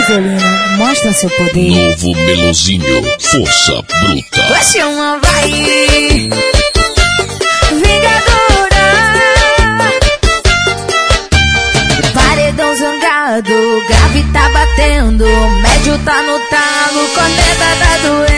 Vai, violino, mostra seu poder. Novo Melozinho, força bruta. Vai uma vai. Vingadora. Paredão zangado, grave tá batendo. Médio tá no talo, corneta tá doendo.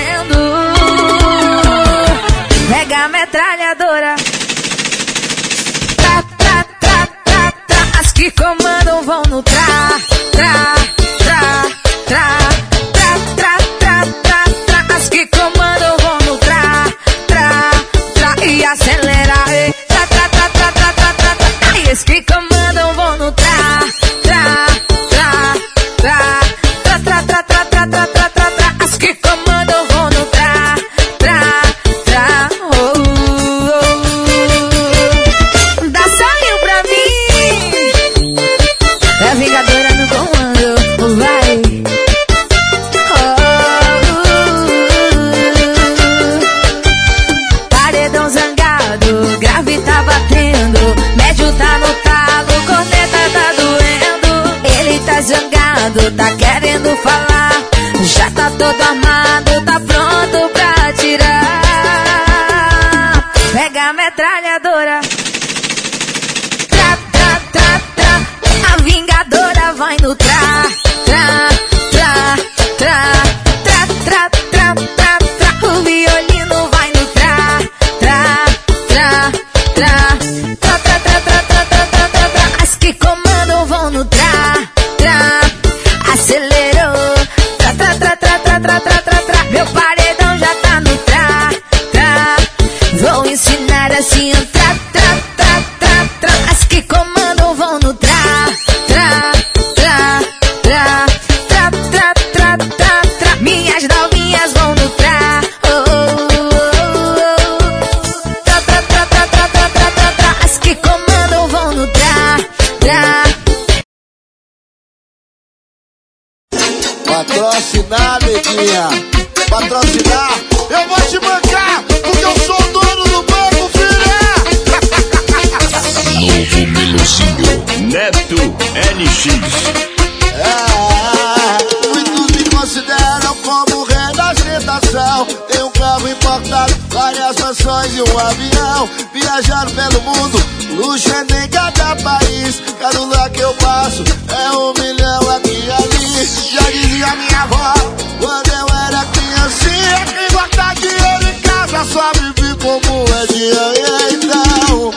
Minha avó, quando eu era criancinha, quem guarda dinheiro em casa só vive como é dia. Então,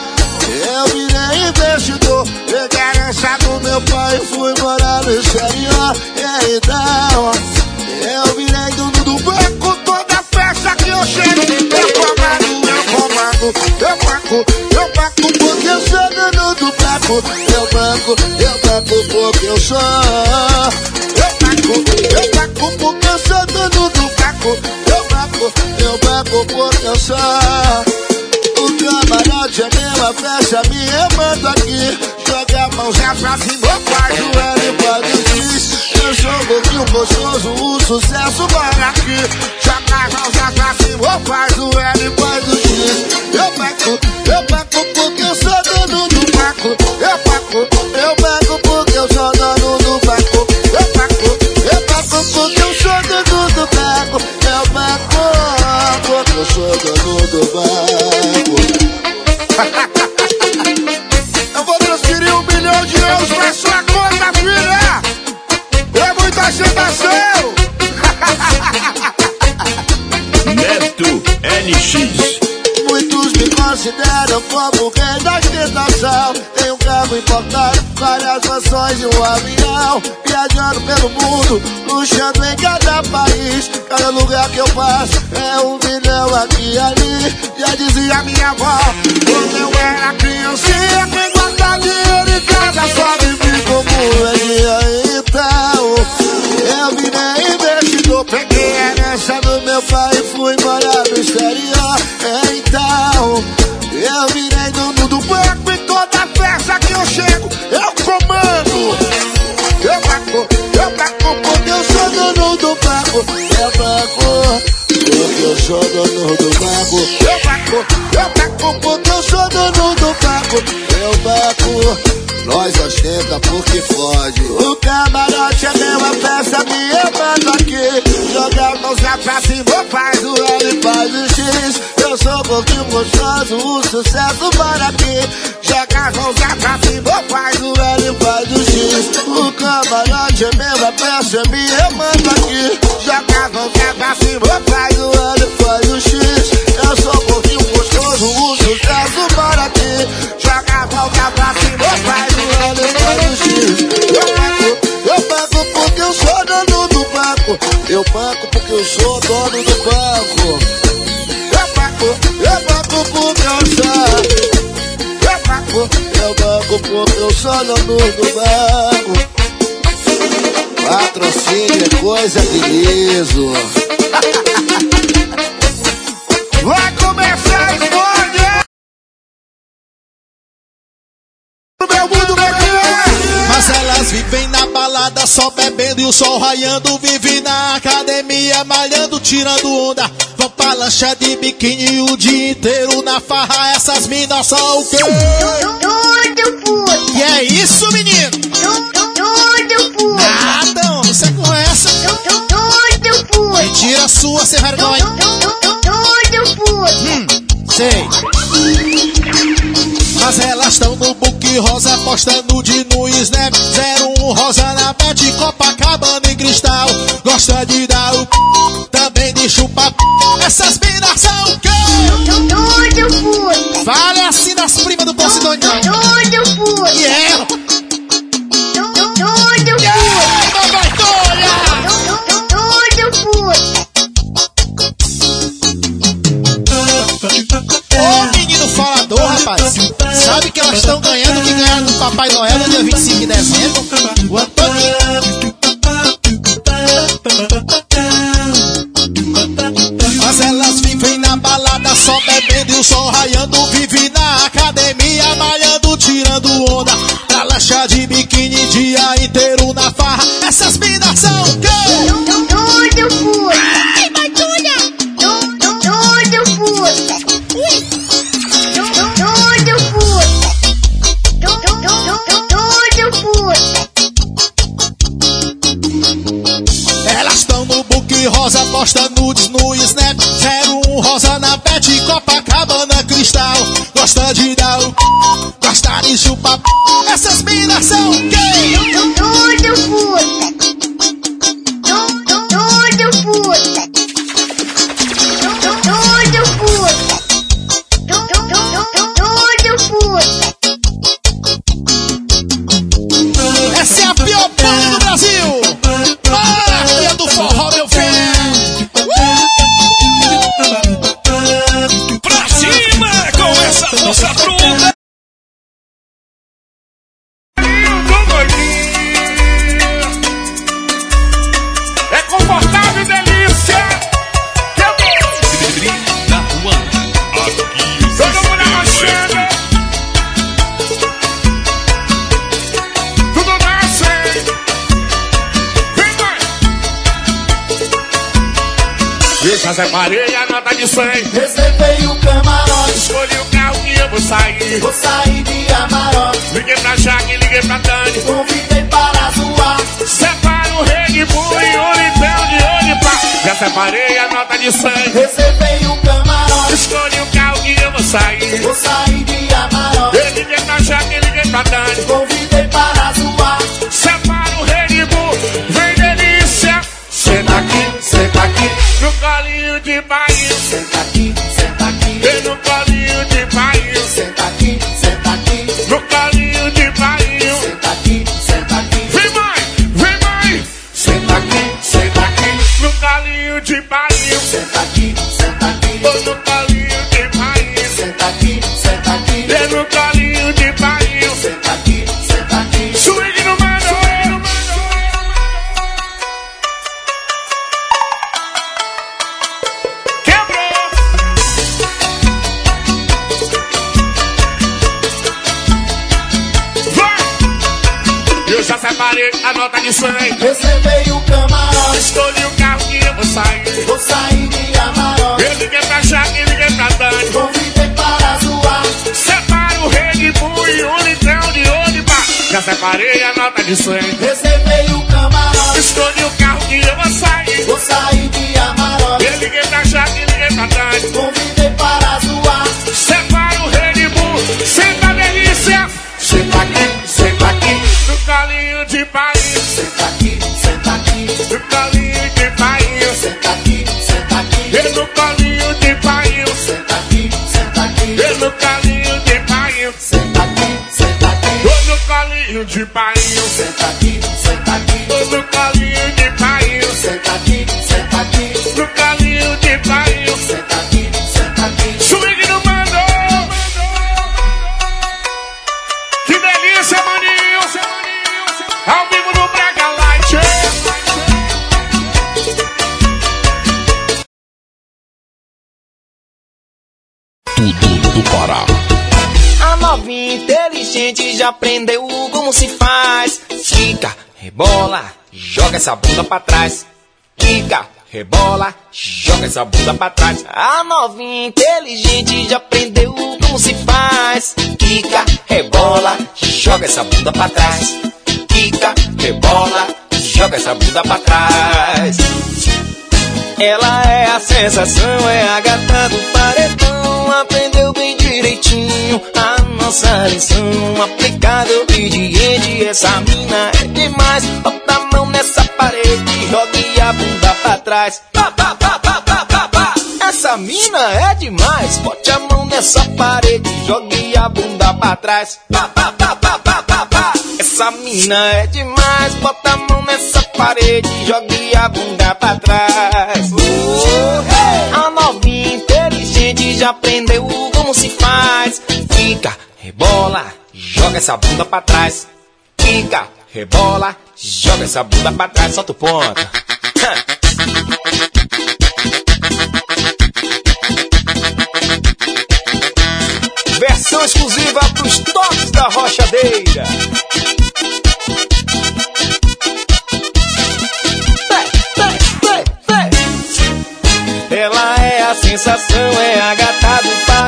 eu virei investidor, peguei a herança do meu pai e fui morar no exterior. Então, eu virei dono do banco, toda festa que eu chego, eu comando, eu comando, eu banco, eu banco porque eu sou dono do banco. Eu banco, eu banco porque eu sou caco, eu caco porque eu sou dono do caco. Eu babo, eu babo porque eu sou. O camarote é minha festa, me manda aqui. Joga a mãozinha pra cima, L faz o T. Eu sou louquinho gostoso, o sucesso mora aqui. Joga a mãozinha pra cima, L faz o T. Eu paco, eu paco porque eu sou dono do paco. Eu paco, eu paco. jogando do bar. Consideram como rei da ostentação. Tenho um carro importado, várias mansões e um avião. Viajando pelo mundo, luxando em cada país. Cada lugar que eu passo é um milhão aqui e ali. Já dizia minha avó, quando eu era criancinha, quem guarda dinheiro em casa só vive como é. Então, eu virei investidor, peguei a herança do meu pai e fui morar no exterior. Então, eu virei dono do banco e toda festa que eu chego, eu comando. Eu banco, eu banco porque eu sou dono do banco. Eu banco, porque eu sou dono do banco. Eu banco, eu banco porque eu sou dono do banco. Eu banco, nós ostenta porque fora. O camarote é meu, a festa minha mando aqui. Joga a mãozinha pra cima, faz o L, faz o. Eu sou um pouquinho gostoso, o sucesso para aqui. Joga a mãozinha pra cima, faz o L, faz o X. O camarote é meu, a festa minha mando aqui. Joga a mãozinha pra cima, faz o L, faz o X. Eu sou um pouquinho gostoso, o sucesso para aqui. Joga a mãozinha pra cima, faz o L, faz o X. Eu pago, eu pago porque eu sou dono do banco. Eu banco porque eu sou dono do banco. Sou dono do banco. Patrocínio é coisa de liso. Vai começar a história! Meu mundo vai Mas elas vivem na balada só bebendo e o sol raiando. Vive na academia malhando, tirando onda. Vão pra lancha de biquíni o dia inteiro na farra. Essas minas são o quê? Tudo puto, E é isso, menino? tudo puto, Nada, homem, você conhece? tudo puto, Tira a sua, sem vergonha. tudo puto. Hum, sei. Mas elas estão no book rosa, postando de no Snap. 01 rosa na bet, Copacabana e cristal. Gosta de dar o p, p. Essas minas são o quê? Tudo puto, Fale assim das primas do Posidonião. tudo puto, E ela? tudo puto, Ei, mamãe puto. Ô menino falador, rapaz. Sabe que elas estão ganhando o que ganharam do Papai Noel no dia 25 de dezembro? O Antônio. Só bebendo e o sol raiando. Vive na academia malhando, tirando onda. Pra lancha de biquíni dia inteiro na farra. Essas minas são o? Book rosa, posta nudes no Snap. 01 rosa na pet, Copacabana cristal. Gosta de dar o gosta de chupar. Essas minas são quê? Tudo puto. Tudo. Tudo. Essa é a pior banda do Brasil! Para, filha do forró, meu filho! Com essa já separei a nota de 100 Reservei o camarote, Escolhi o carro que eu vou sair. Vou sair de Amarok. Liguei pra Jaque, liguei pra Dani. Convidei para zoar, Separa o Red Bull e o Litrão de olho pá. Já separei a nota de 100 reservei o camarote, Escolhi o carro que eu vou sair. Vou sair de Amarok. Colinho de separei a nota de 100. Reservei o camarote, Escolhi o carro que eu vou sair. vou sair de Amarok. Eu liguei pra Jaque e liguei pra trás. Convidei aprendeu como se faz. Fica, rebola, joga essa bunda pra trás. Fica, rebola, joga essa bunda pra trás. A novinha inteligente já aprendeu como se faz. Fica, rebola, joga essa bunda pra trás. Fica, rebola, joga essa bunda pra trás. Ela é a sensação, é a gata do paredão. Aprendeu bem direitinho a nossa lição. Aplicada, obediente, essa mina é demais. Bota a mão nessa parede, jogue a bunda pra trás. Pá, pá, pá, pá, pá, pá, pá. Essa mina é demais. Bote a mão nessa parede, jogue a bunda pra trás. Pá, pá, pá, pá, pá, pá, pá. Essa mina é demais. Bota a mão nessa parede, jogue a bunda pra trás. Oh, A novinha inteligente já aprendeu como se faz. Fica, rebola, joga essa bunda pra trás. Fica, rebola, joga essa bunda pra trás. Solta o ponto. Versão exclusiva pros toques da rochadeira. Ela é a sensação, é a gata do paredão.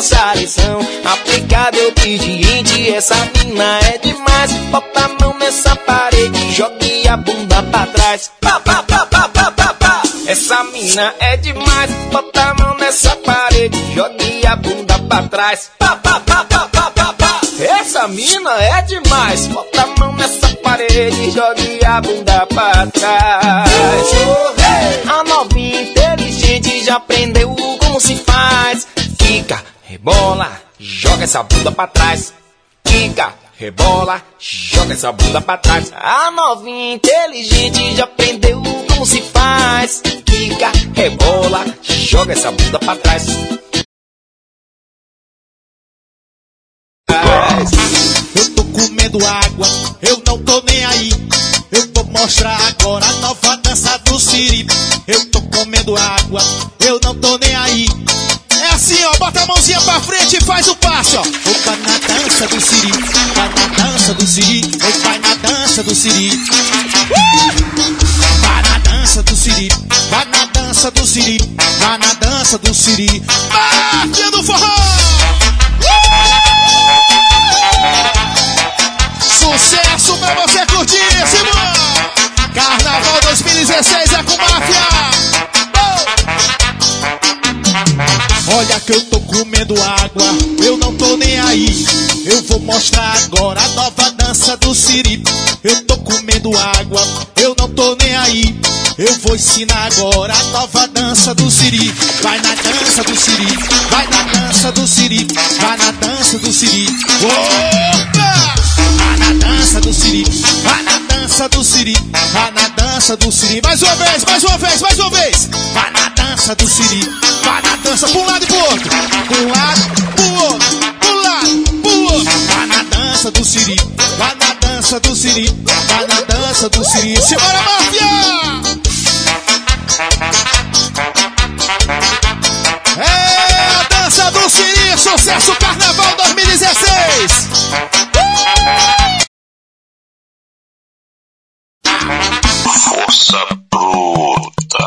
Nossa lição. Aplicada e obediente, essa mina é demais. Bota a mão nessa parede, jogue a bunda pra trás. Pá, pá, pá, pá, pá, pá, pá. Essa mina é demais. Bota a mão nessa parede, jogue a bunda pra trás. Pá, pá, pá, pá, pá, pá, pá. Essa mina é demais. Bota a mão nessa parede, jogue a bunda pra trás. A novinha inteligente já aprendeu como se faz. Rebola, joga essa bunda pra trás. Fica, rebola, joga essa bunda pra trás. A novinha inteligente já aprendeu como se faz. Fica, rebola, joga essa bunda pra trás. Eu tô comendo água, eu não tô nem aí. Eu vou mostrar agora a nova dança do Siri. Eu tô comendo água, eu não tô nem aí. Assim, ó, bota a mãozinha pra frente e faz o passo, ó. Opa, na dança do Siri, vai na dança do Siri, vai na dança do Siri. Vai na dança do Siri, vai na dança do Siri, vai na dança do Siri. Máfia do forró! Sucesso pra você curtir, Simão! Carnaval 2016 é com máfia! Olha que eu tô comendo água, eu não tô nem aí. Eu vou mostrar agora a nova dança do Siri. Eu tô comendo água, eu não tô nem aí. Eu vou ensinar agora a nova dança do Siri. Vai na dança do Siri, vai na dança do Siri, vai na dança do Siri. Opa! Na dança do Siri, vai na dança do Siri, vai na dança do Siri. Mais uma vez, mais uma vez, mais uma vez. Vai na dança do Siri, vai na dança pra um lado e pro outro. Pro lado, pro outro, pro lado, pro outro. Vai na dança do Siri, vai na dança do Siri, vai na dança do Siri. Simbora, máfia! É a dança do Siri, sucesso Carnaval Força bruta.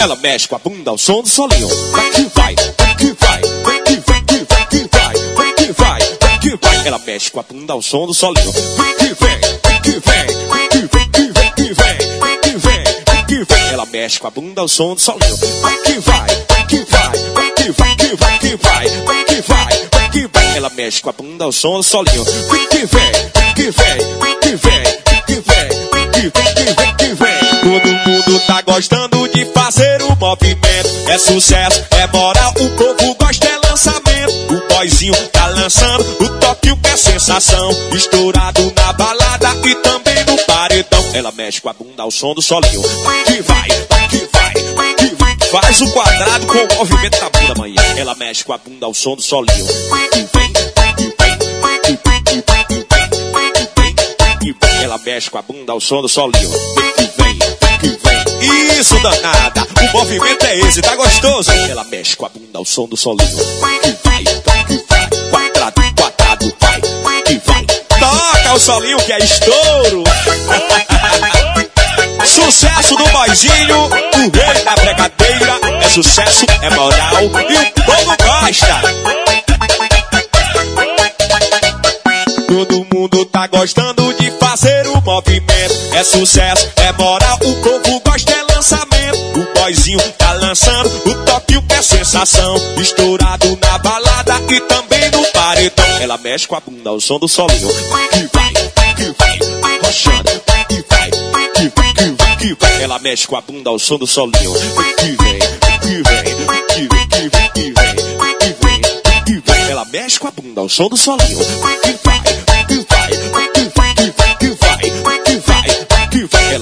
Ela mexe com a bunda ao som do solinho. Vai que vai, vai que vai, vai que vai, que vai, que vai, vai que vem, ela mexe com a bunda ao som do solinho. Que vem, que vem, que vem, que vem, que vem, que vem, que vem. Ela mexe com a bunda ao som do solinho. Que vai, que vai, que vai, que vai, que vai, que vai, que vai. Ela mexe com a bunda ao som do solinho. Que vem, que vem, que vem, que vem, que vem, que vem, que vem. Todo mundo tá gostando de fazer o movimento. É sucesso, é moral, o povo gosta, é lançamento. O boyzinho tá lançando o toque, o que é sensação. Estourado na balada e também no paredão. Ela mexe com a bunda ao som do solinho. Que vai, que vai, que vai. Faz o quadrado com o movimento da bunda, manhã. Ela mexe com a bunda ao som do solinho. Que vem, que vem, que vem, que vem, vem, vem. Ela mexe com a bunda ao som do solinho. Que vem, que vem. Isso, danada. O movimento é esse, tá gostoso? Ela mexe com a bunda ao som do solinho. Que vai, que vai. Quadrado, quadrado, vai. Que vai. Toca o solinho que é estouro. Sucesso do boizinho, o rei da bregadeira. É sucesso, é moral e o povo gosta. Todo mundo tá gostando de fazer o movimento. É sucesso, é moral, o povo gosta, é lançamento. O boizinho tá lançando o toque, o que é sensação. Estourado na balada e também no paredão. Ela mexe com a bunda ao som do solinho. Que vai, que vai, rochando. Que vai, que vai, que vai, que vai. Ela mexe com a bunda ao som do solinho. Que vem, que vem, que vem, que vem, que vem, que vem, que vem. Ela mexe com a bunda ao som do solinho. Que vai,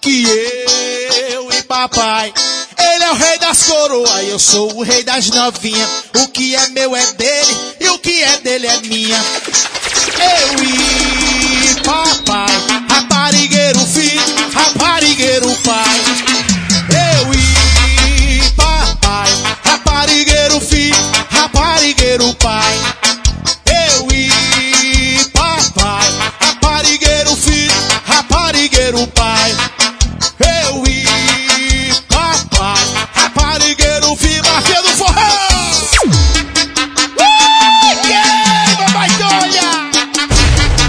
Que eu e papai. Ele é o rei das coroas, eu sou o rei das novinhas. O que é meu é dele e o que é dele é minha. Eu e papai, raparigueiro filho, raparigueiro pai. Eu e papai, raparigueiro filho, raparigueiro pai. Raparigueiro pai. Eu e papai, raparigueiro filho, mafia do forró. Ui, que papai Tonha!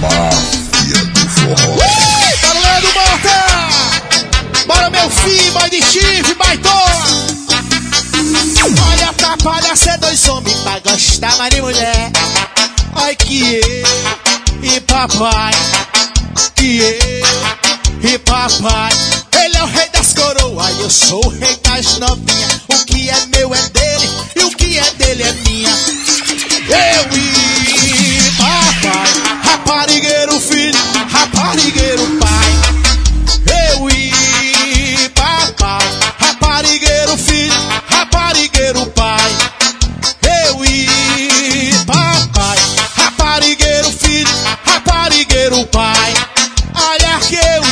Máfia do forró. Barulho Morta! Bora meu filho, boy de chifre, baitola! Olha pra palhaça, dois homens pra gostar mais de mulher. Ai que eu e papai, que eu e papai. Ele é o rei das coroas, eu sou o rei das novinhas. O que é meu é dele e o que é dele é minha. Eu e papai, raparigueiro filho, raparigueiro pai. Eu e papai, raparigueiro filho, raparigueiro pai. Eu e papai, raparigueiro filho, raparigueiro pai. Olha que eu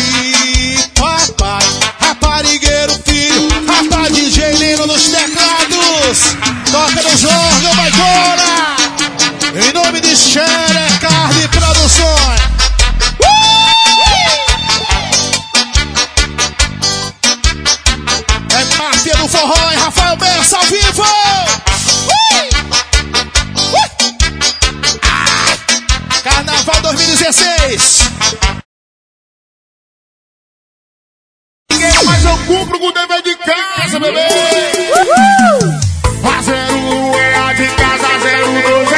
filho, rapaz DJ Lino nos teclados. Toca nos órgãos, baitona. Em nome de Xere Carne Produções. É Máfia do Forró e Rafael Bessa ao vivo! Carnaval 2016! Eu cumpro com o dever de casa, bebê. A zero um é a de casa, zero dois é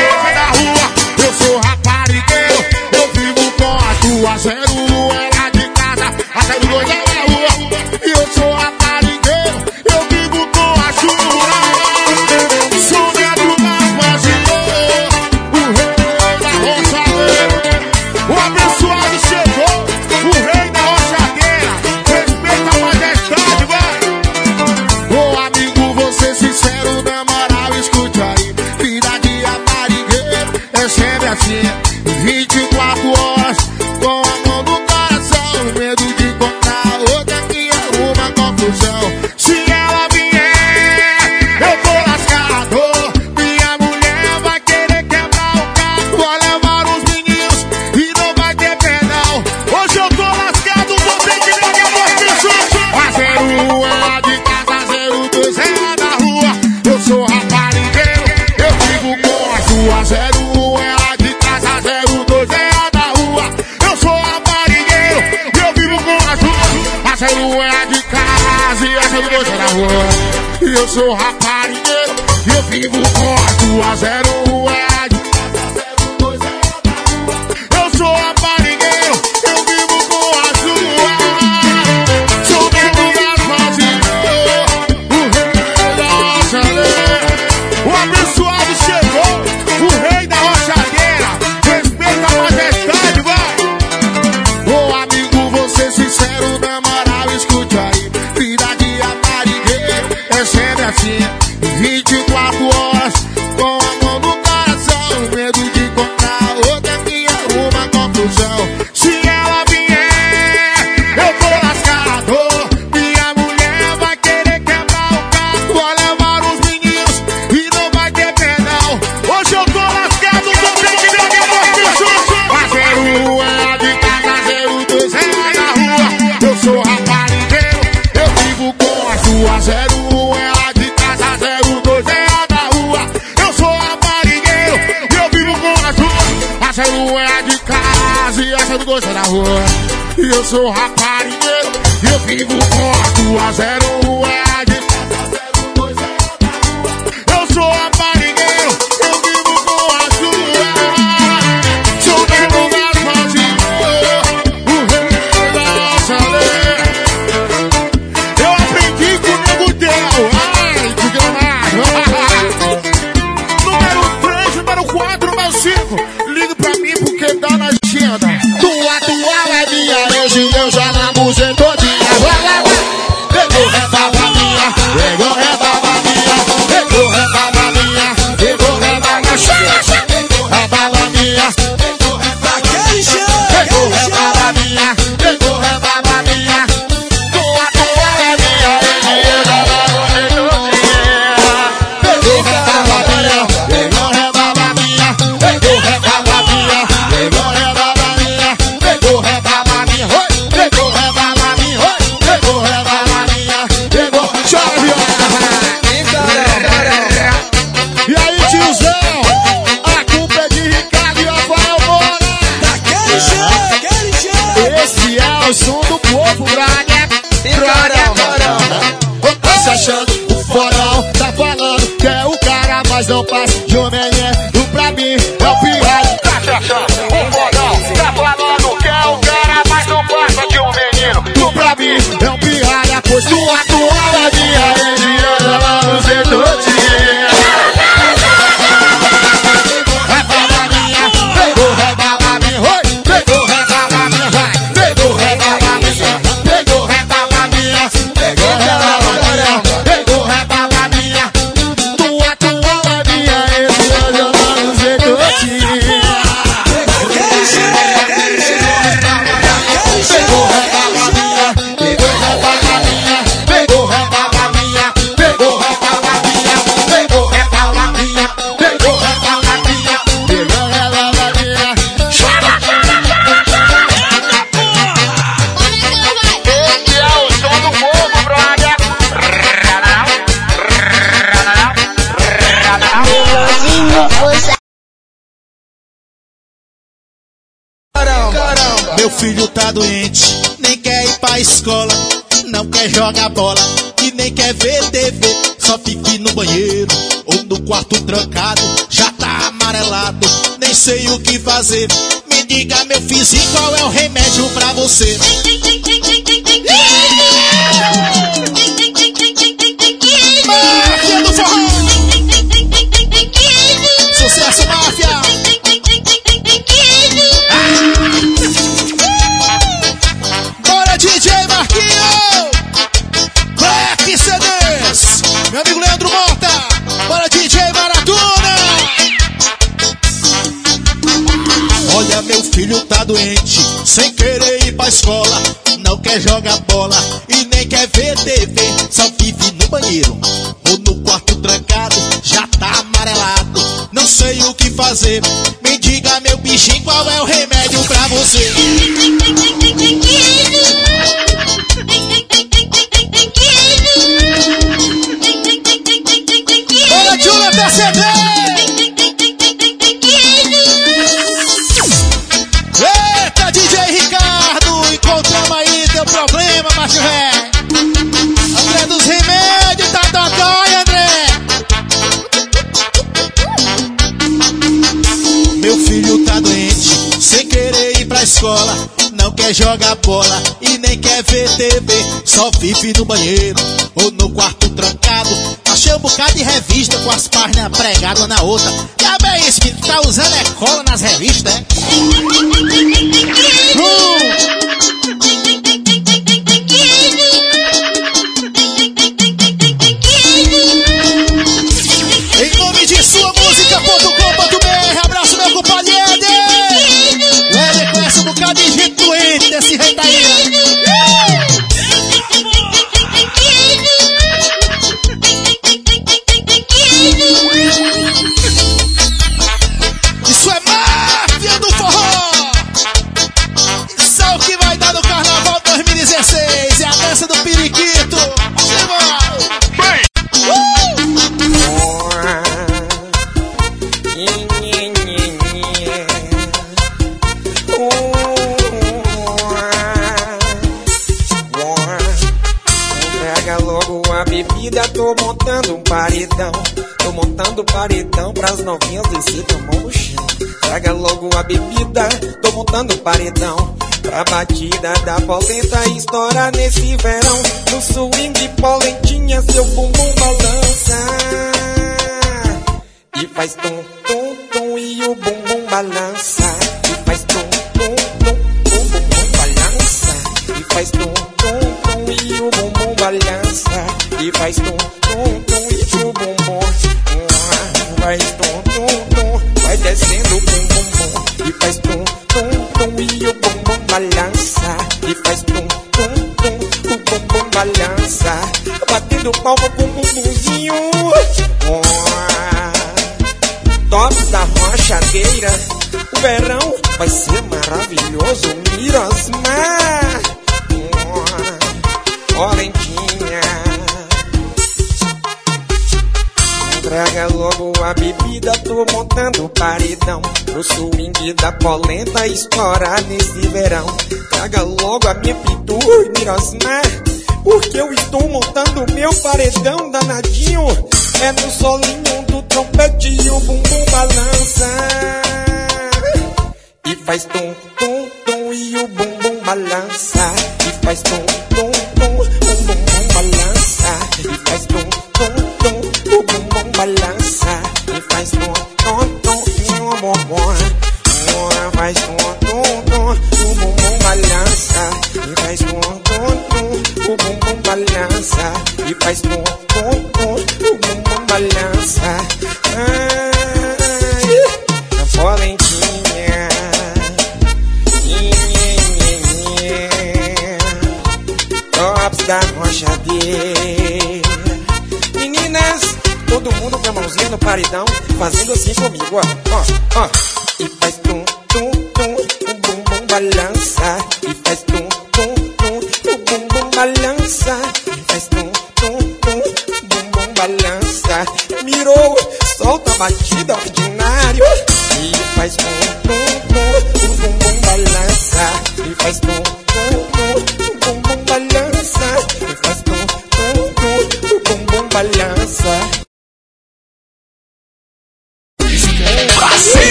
fazer. Me diga, meu bichinho, qual é o remédio pra você? Olha, Júlia, percebeu? joga bola e nem quer ver TV. Só vive no banheiro ou no quarto trancado. Tá Achei um bocado de revista com as páginas pregadas na outra. E é isso que tá usando é cola nas revistas, é? 997 eu morro chão. Traga logo a bebida, tô montando paredão. Pra batida da polenta estourar nesse verão. No swing de polentinha, seu bumbum balança. E faz tom. O verão vai ser maravilhoso, Mirosmar. Olentinha. Traga logo a bebida, tô montando paredão. Pro swing da polenta estourar nesse verão. Traga logo a minha pintura, Mirosmar. Porque eu estou montando meu paredão danadinho. É no solinho do trompete o bumbum balança. E faz tum, tum, tum e o bumbum balança. E faz tum, tum.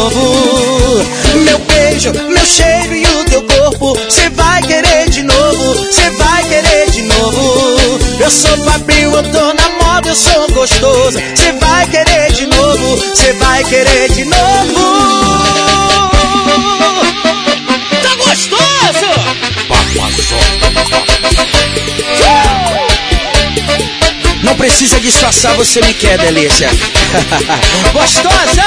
novo. Meu beijo, meu cheiro e o teu corpo. Cê vai querer de novo, cê vai querer de novo. Eu sou Fabio, eu tô na moda, eu sou gostoso. Cê vai querer de novo, cê vai querer de novo. precisa disfarçar, você me quer, delícia. Gostosa!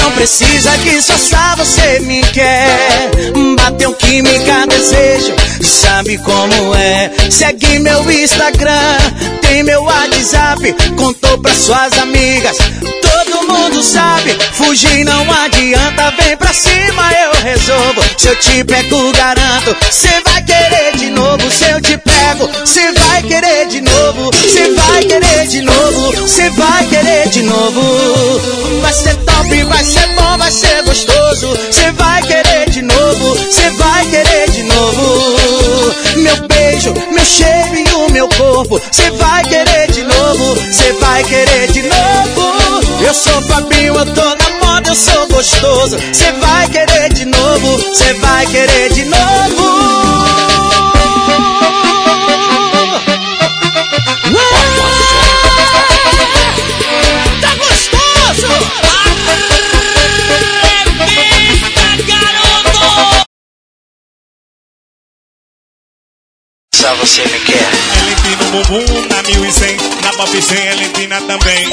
Não precisa disfarçar, você me quer. Bateu química, desejo, sabe como é. Segue meu Instagram, tem meu WhatsApp. Contou pra suas amigas, todo mundo sabe. Fugir não adianta, vem pra cima, eu resolvo. Se eu te pego, garanto, cê vai querer de novo. Se eu te pego, cê vai querer de novo. Cê vai querer de novo, cê vai querer de novo. Vai ser top, vai ser bom, vai ser gostoso. Cê vai querer de novo, cê vai querer de novo. Meu beijo, meu cheiro corpo. Cê vai querer de novo, cê vai querer de novo. Eu sou Fabinho, eu tô na moda, eu sou gostoso. Cê vai querer de novo, cê vai querer de novo. Tá gostoso! Só você me quer. Bumbum na 1100, na Pop 100 ela empina também.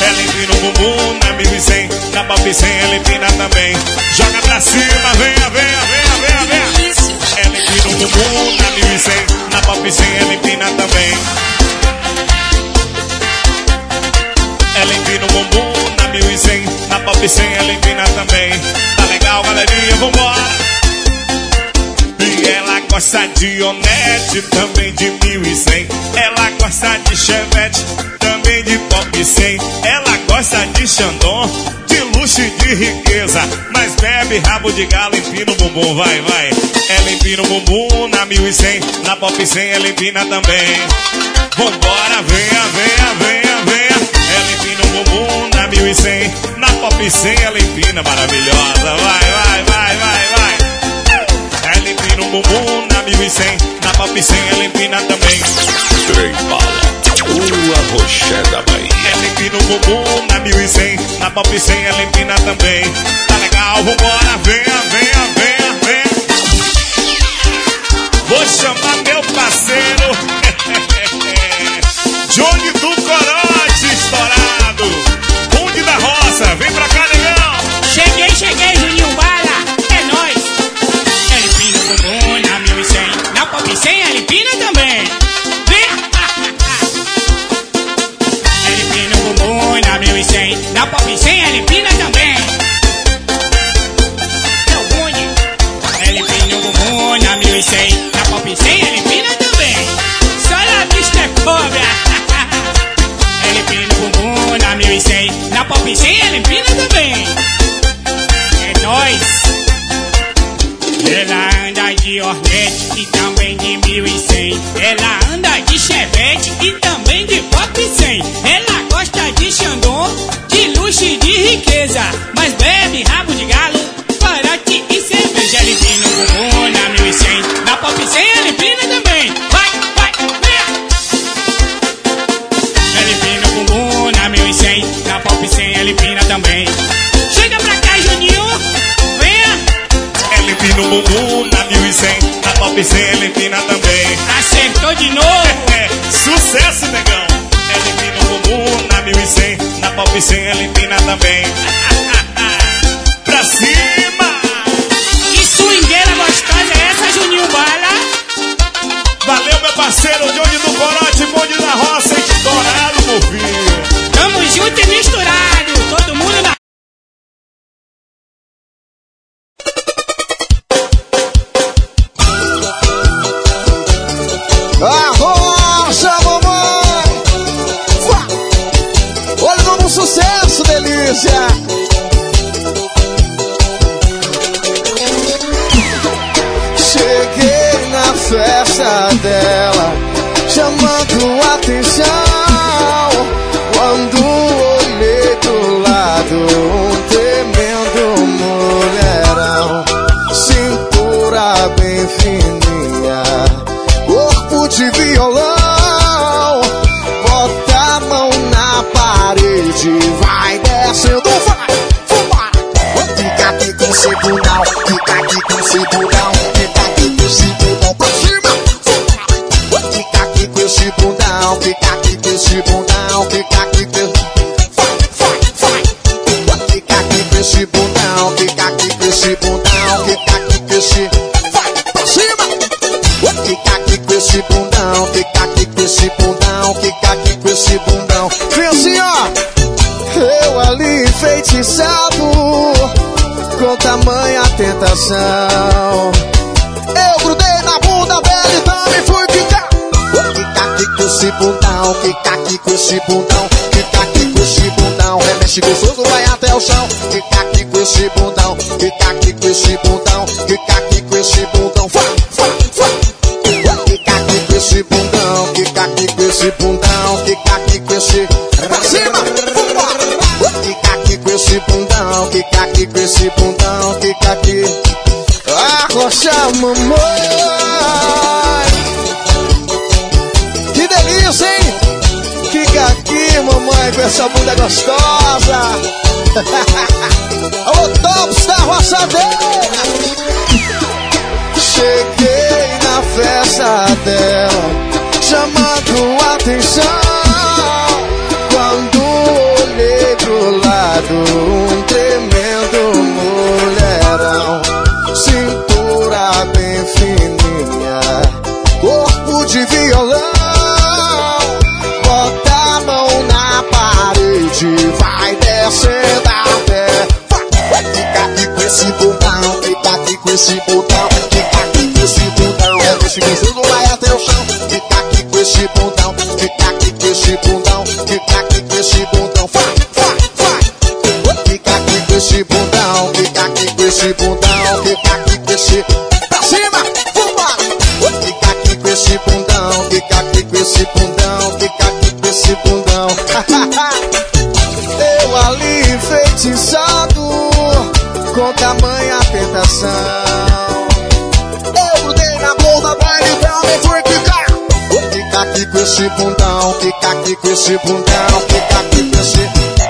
ela empina o bumbum na 1100, na Pop 100 ela empina também. Joga pra cima, venha, venha, venha, venha, venha. Ela empina o bumbum na 1100, na Pop 100 ela empina também. Ela empina o bumbum na 1100, na Pop 100 ela empina também. Tá legal, galerinha, vambora. E gosta de Onete, também de 1100. Ela gosta de Chevette, também de Pop 100. Ela gosta de Xandon, de luxo e de riqueza. Mas bebe rabo de galo, empina o bumbum, vai, vai. Ela empina o bumbum na 1100, na Pop 100 ela empina também. Vambora, venha, venha, venha, venha. Ela empina o bumbum na 1100, na Pop 100 ela empina, maravilhosa. Vai, vai, vai, vai, vai. Ela empina o bumbum na 1100, na Pop 100 ela empina também. Trem bala. Uma rocheda Bahia. Ela empina o bumbum na 1100, na Pop 100 ela empina também. Tá legal, vambora, venha, venha, venha, venha. Vou chamar meu parceiro, Johnny do Corote, na Pop 100 ela empina também. Empina o bumbum na 1100, na Pop 100 ela empina também. Bundão. Vai, vai, vai. Fica aqui com esse bundão, fica aqui com esse bundão, fica aqui com esse. Pra cima. Fica aqui com esse bundão, fica aqui com esse bundão, fica aqui. Arrocha, mamãe. Que delícia, hein? Fica aqui, mamãe, com essa bunda gostosa. Alô, tops da roçadeira. Cheguei na festa dela, chamando atenção. Quando olhei pro lado, um tremendo mulherão. Cintura bem fininha, corpo de violão. Bota a mão na parede, vai descendo até. Vai ficar aqui com esse botão, fica aqui com esse botão, esse botão. É esse gostoso vai até o chão. Fica aqui com esse botão, fica aqui com esse botão, fica aqui com esse botão. Vai, vai, vai. Fica aqui com esse bundão, fica aqui com esse bundão, fica aqui com esse. Pra cima, vambora! Fica aqui com esse bundão, fica aqui com esse bundão, fica aqui com esse bundão. Eu ali enfeitiçado aqui com esse bundão, fica aqui com esse bundão, fica aqui com esse.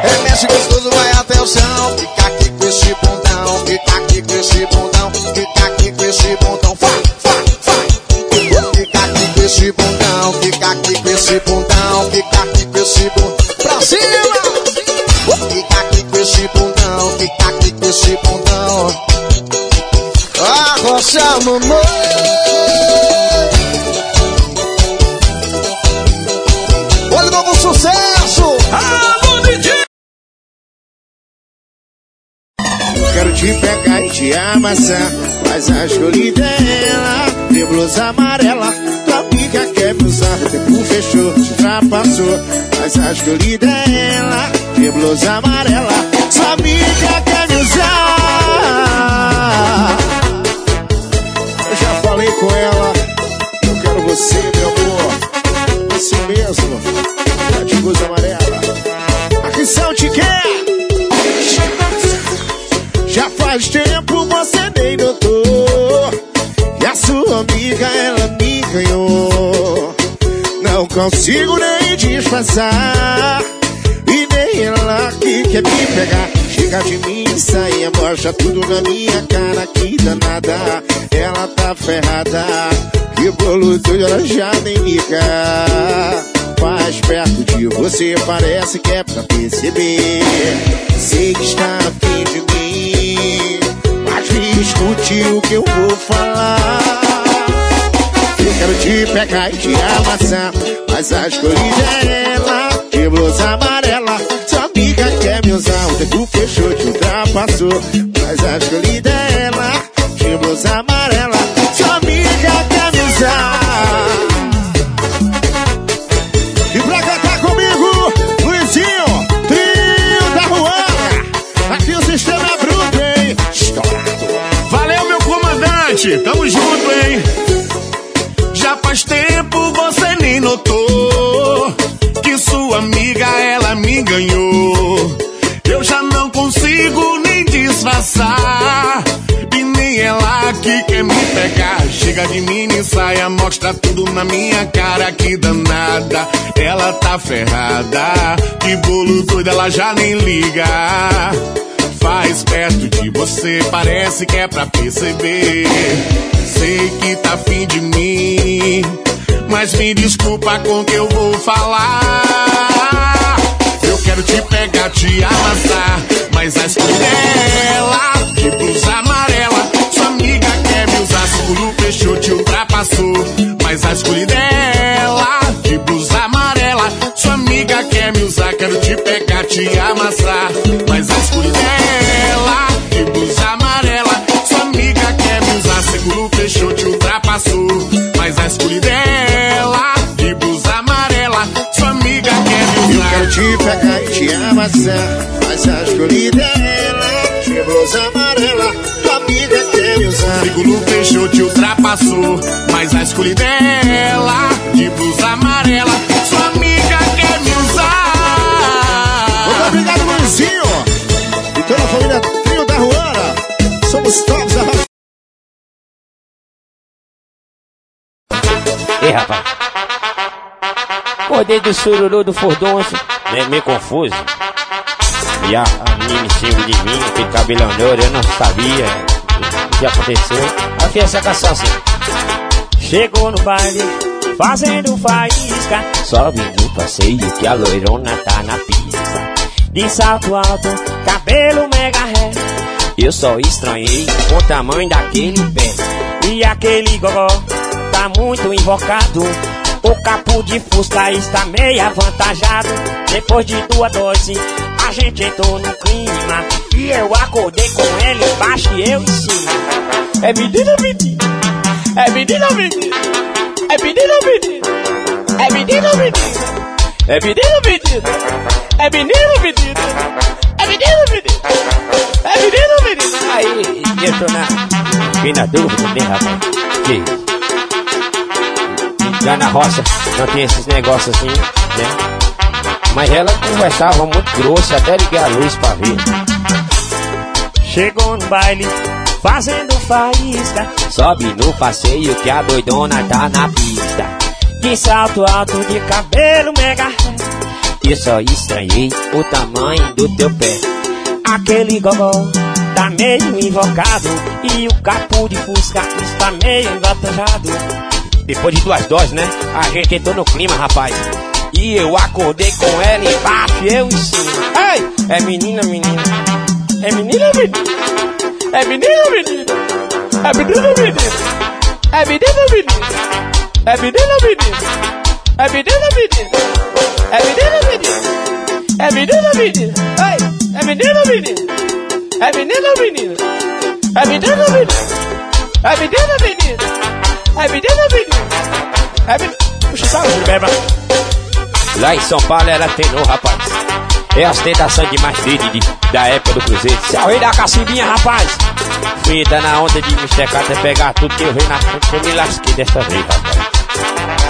Remexe gostoso, vai até o chão. Fica aqui com esse bundão, fica aqui com esse bundão, fica aqui com esse bundão. Vai, vai, vai. Fica aqui com esse bundão, fica aqui com esse bundão, fica aqui com esse bundão. Pra cima! Fica aqui com esse bundão, fica aqui com esse bundão. Arrocha, mamãe. Olha Te pegar e te amassar, mas a escolhida é. De blusa amarela, tua amiga quer me usar. O tempo fechou, ultrapassou, mas a escolhida é. De blusa amarela, sua amiga quer me usar. Eu já falei com ela, eu quero você, meu amor. Você mesmo, tá de blusa amarela. Aqui são te quer. Já faz tempo você nem notou E a sua amiga ela me ganhou. Não consigo nem disfarçar E nem ela que quer me pegar. Chega de mim, saia, mostra tudo na minha cara Que danada, ela tá ferrada E bolo tudo ela já nem liga mais perto de você parece que é pra perceber. Sei que está afim de mim, mas me escute o que eu vou falar. Eu quero te pegar e te amassar, mas a escolhida é ela. De blusa amarela, sua amiga quer me usar. O tempo fechou, te ultrapassou, mas a escolhida é ela. De blusa amarela, comandante! Tamo junto, hein? Já faz tempo você nem notou que sua amiga ela me ganhou. Eu já não consigo nem disfarçar. E nem ela que quer me pegar. Chega de mini saia, mostra tudo na minha cara, que danada. Ela tá ferrada. De bolo doido, ela já nem liga faz perto de você, parece que é pra perceber. Sei que tá fim de mim, mas me desculpa com o que eu vou falar. Eu quero te pegar, te amassar, mas a escolha é de blusa amarela. Sua amiga quer me usar, seguro, fechou, te ultrapassou, mas a escolha é dela, de blusa amarela. Sua amiga quer me usar, quero te pegar, te amassar. Escolhida é ela. De blusa amarela, tua amiga quer me usar. Trigo fechou, te ultrapassou, mas a escolhida é ela. De blusa amarela, sua amiga quer me usar. Muito obrigado, Luizinho. E toda a família Trio da Ruana. Somos tops da rádio. Ei, rapaz. Acordei do sururu do furdunço, meio, meio confuso. E a, a menina em cima de mim, aquele cabelão louro, eu não sabia o que aconteceu. Aí fiz essa canção assim. Chegou no baile, fazendo faísca. Sobe no passeio que a loirona tá na pista. De salto alto, cabelo mega ré. Eu só estranhei o tamanho daquele pé. E aquele gogó tá muito invocado. O capo de fusca está meio avantajado. Depois de tua doses, a gente entrou no clima. E eu acordei com ele embaixo e eu em cima. É menina, menina. É menina, menina. É menina, menina. É menina, menina. É menino, menino. É menino, menino. É menino, menino. É menino, é menino. É é Aí, eu tô na... Fiquei na dúvida, né, rapaz? Que isso? Já na roça não tem esses negócios assim, né? Mas ela conversava muito grosso, até liguei a luz pra ver. Chegou no baile, fazendo faísca. Sobe no passeio que a doidona tá na pista. De salto alto, de cabelo mega. E só estranhei o tamanho do teu pé. Aquele gogó tá meio invocado. E o capo de fusca está meio engatajado. Depois de duas doses, né? A gente entrou no clima, rapaz. E eu acordei com ela embaixo e eu em cima. Ei, é menina, menina. É menina, menina. É menina, menina. É menina, menina. É menina, menina. É menina, menina. É menina, menina. É menina, menina. É menina, menina. É menina, menina. É menina, menina. É menina, menina. É menina, menina. É menina, menina. É menina. Puxa, sabe, Gilberto? Lá em São Paulo era tenor, rapaz. É a ostentação de mais de, da época do Cruzeiro. Se é da cacimbinha, rapaz. Fui dando a onda de me checar até pegar tudo que eu vi na frente. Eu me lasquei dessa vez, rapaz.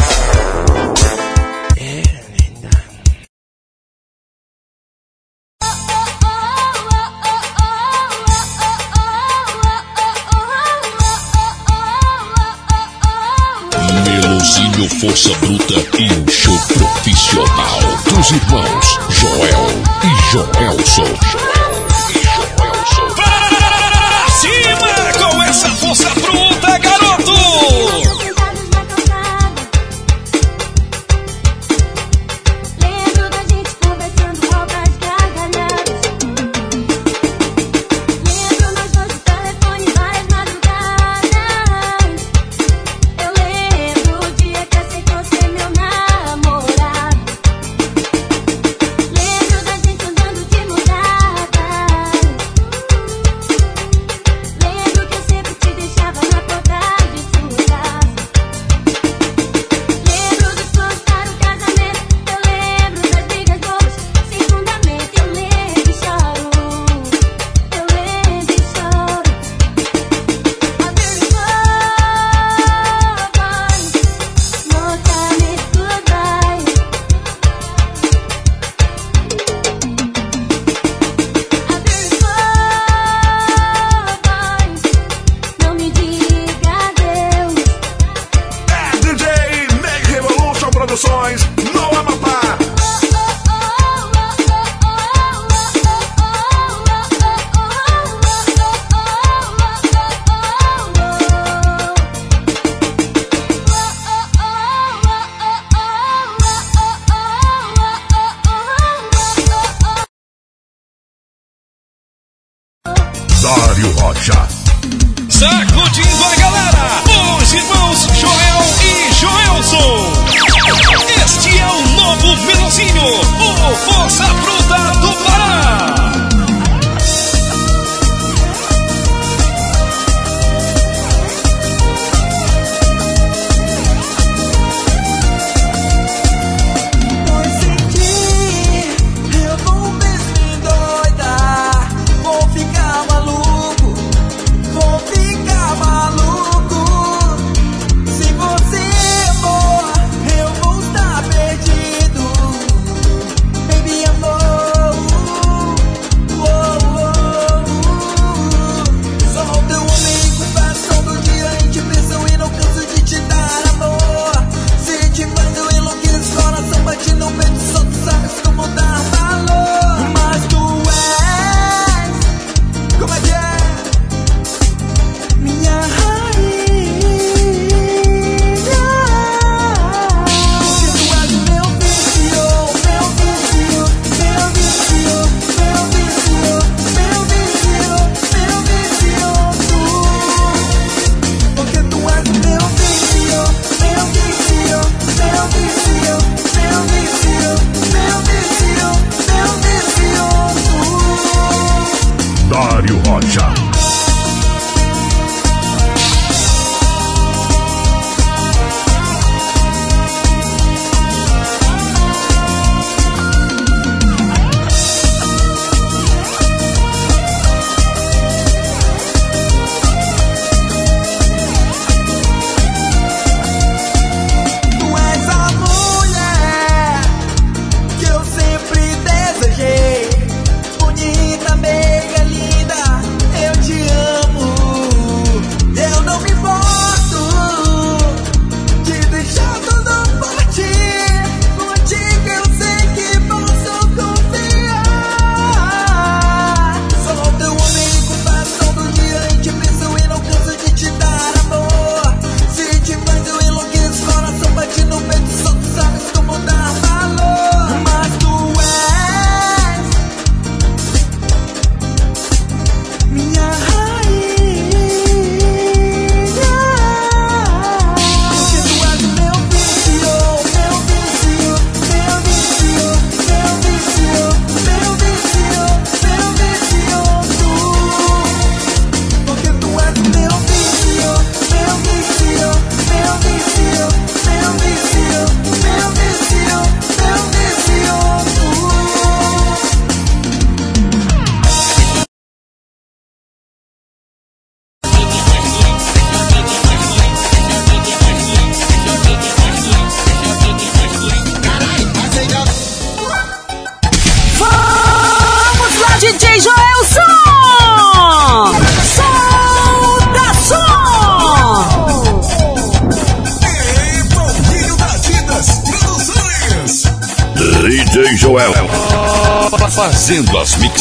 Melosinho Força Bruta e o show profissional dos irmãos Joel e Joelson. Pra cima com essa força bruta,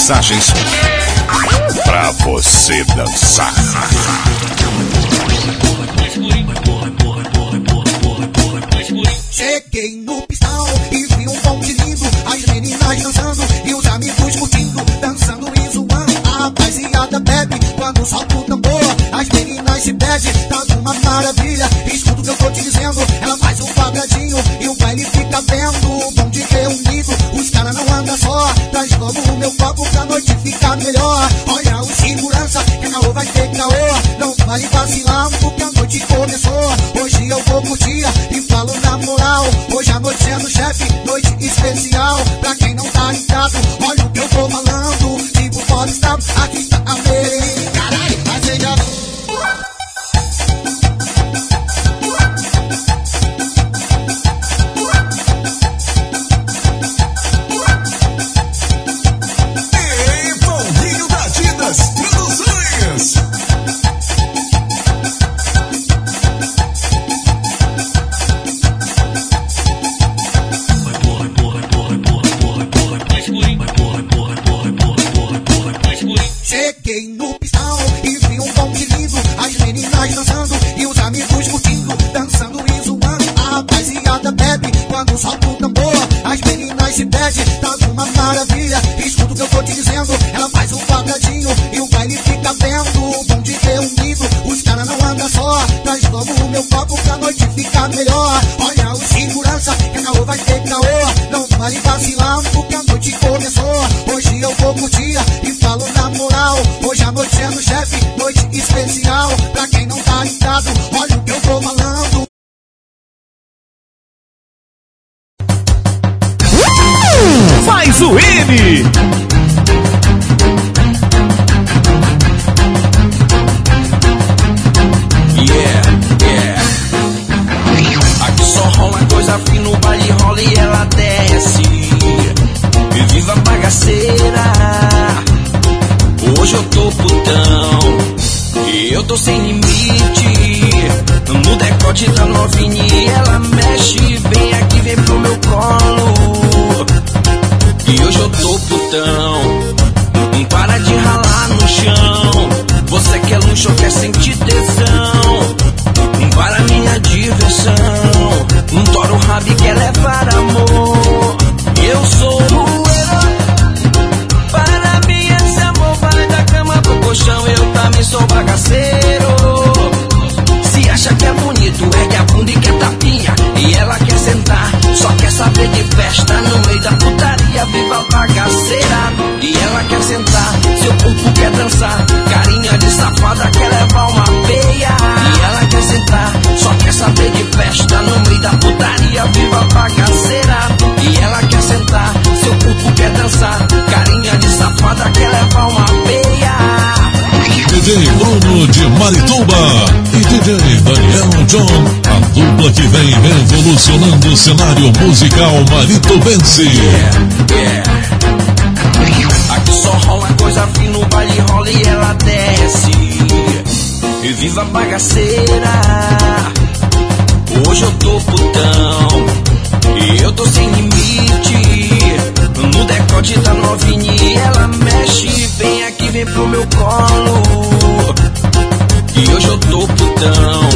Fazendo Conselho Musical Maritobense. Yeah, yeah. Aqui só rola coisa fina, o baile rola e ela desce. E viva a bagaceira. Hoje eu tô putão e eu tô sem limite. No decote da novinha e ela mexe. Vem aqui, vem pro meu colo. E hoje eu tô putão.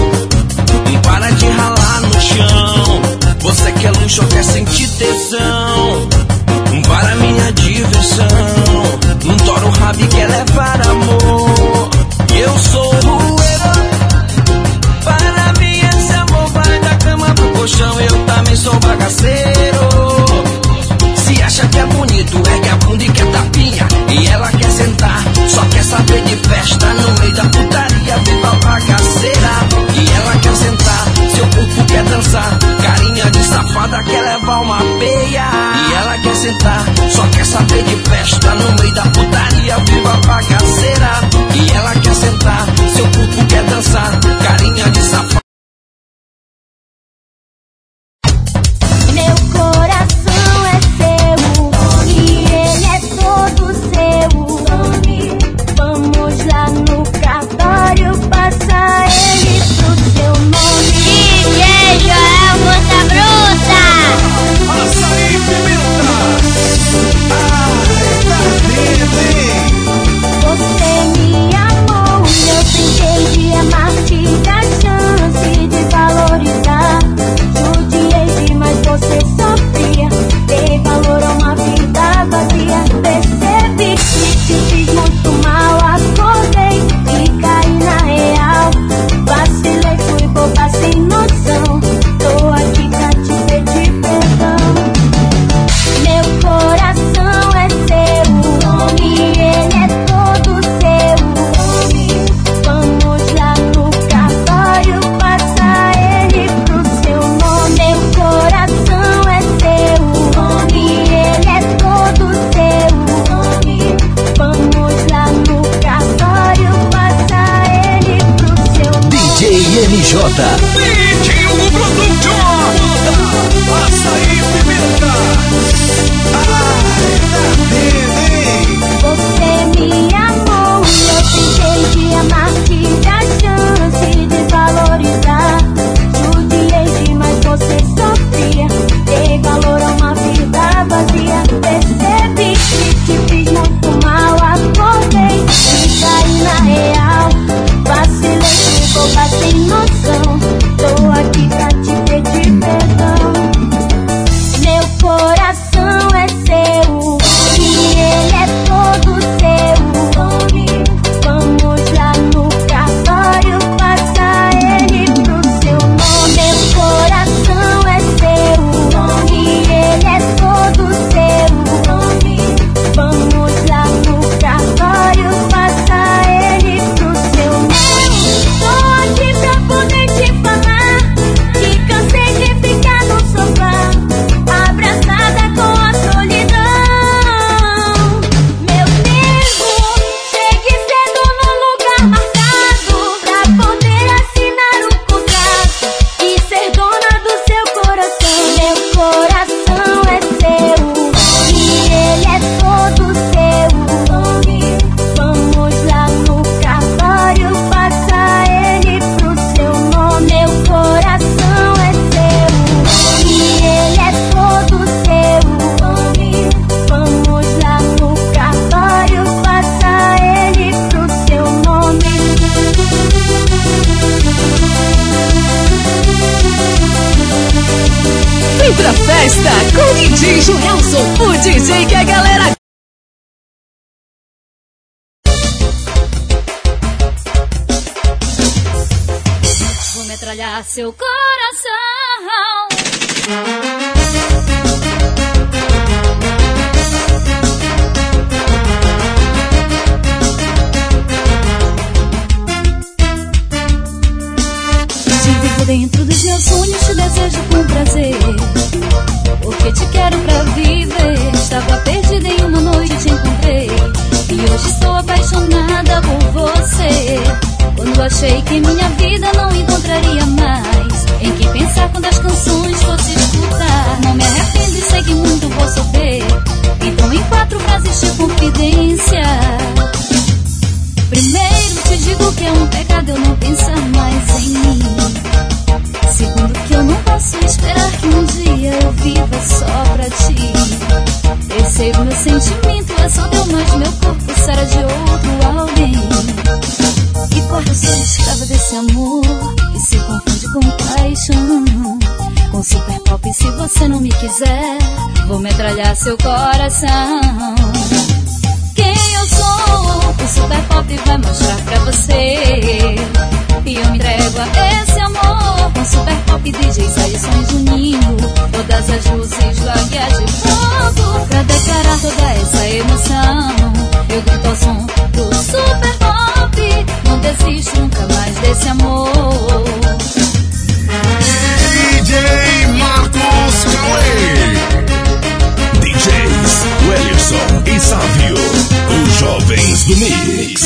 the mix.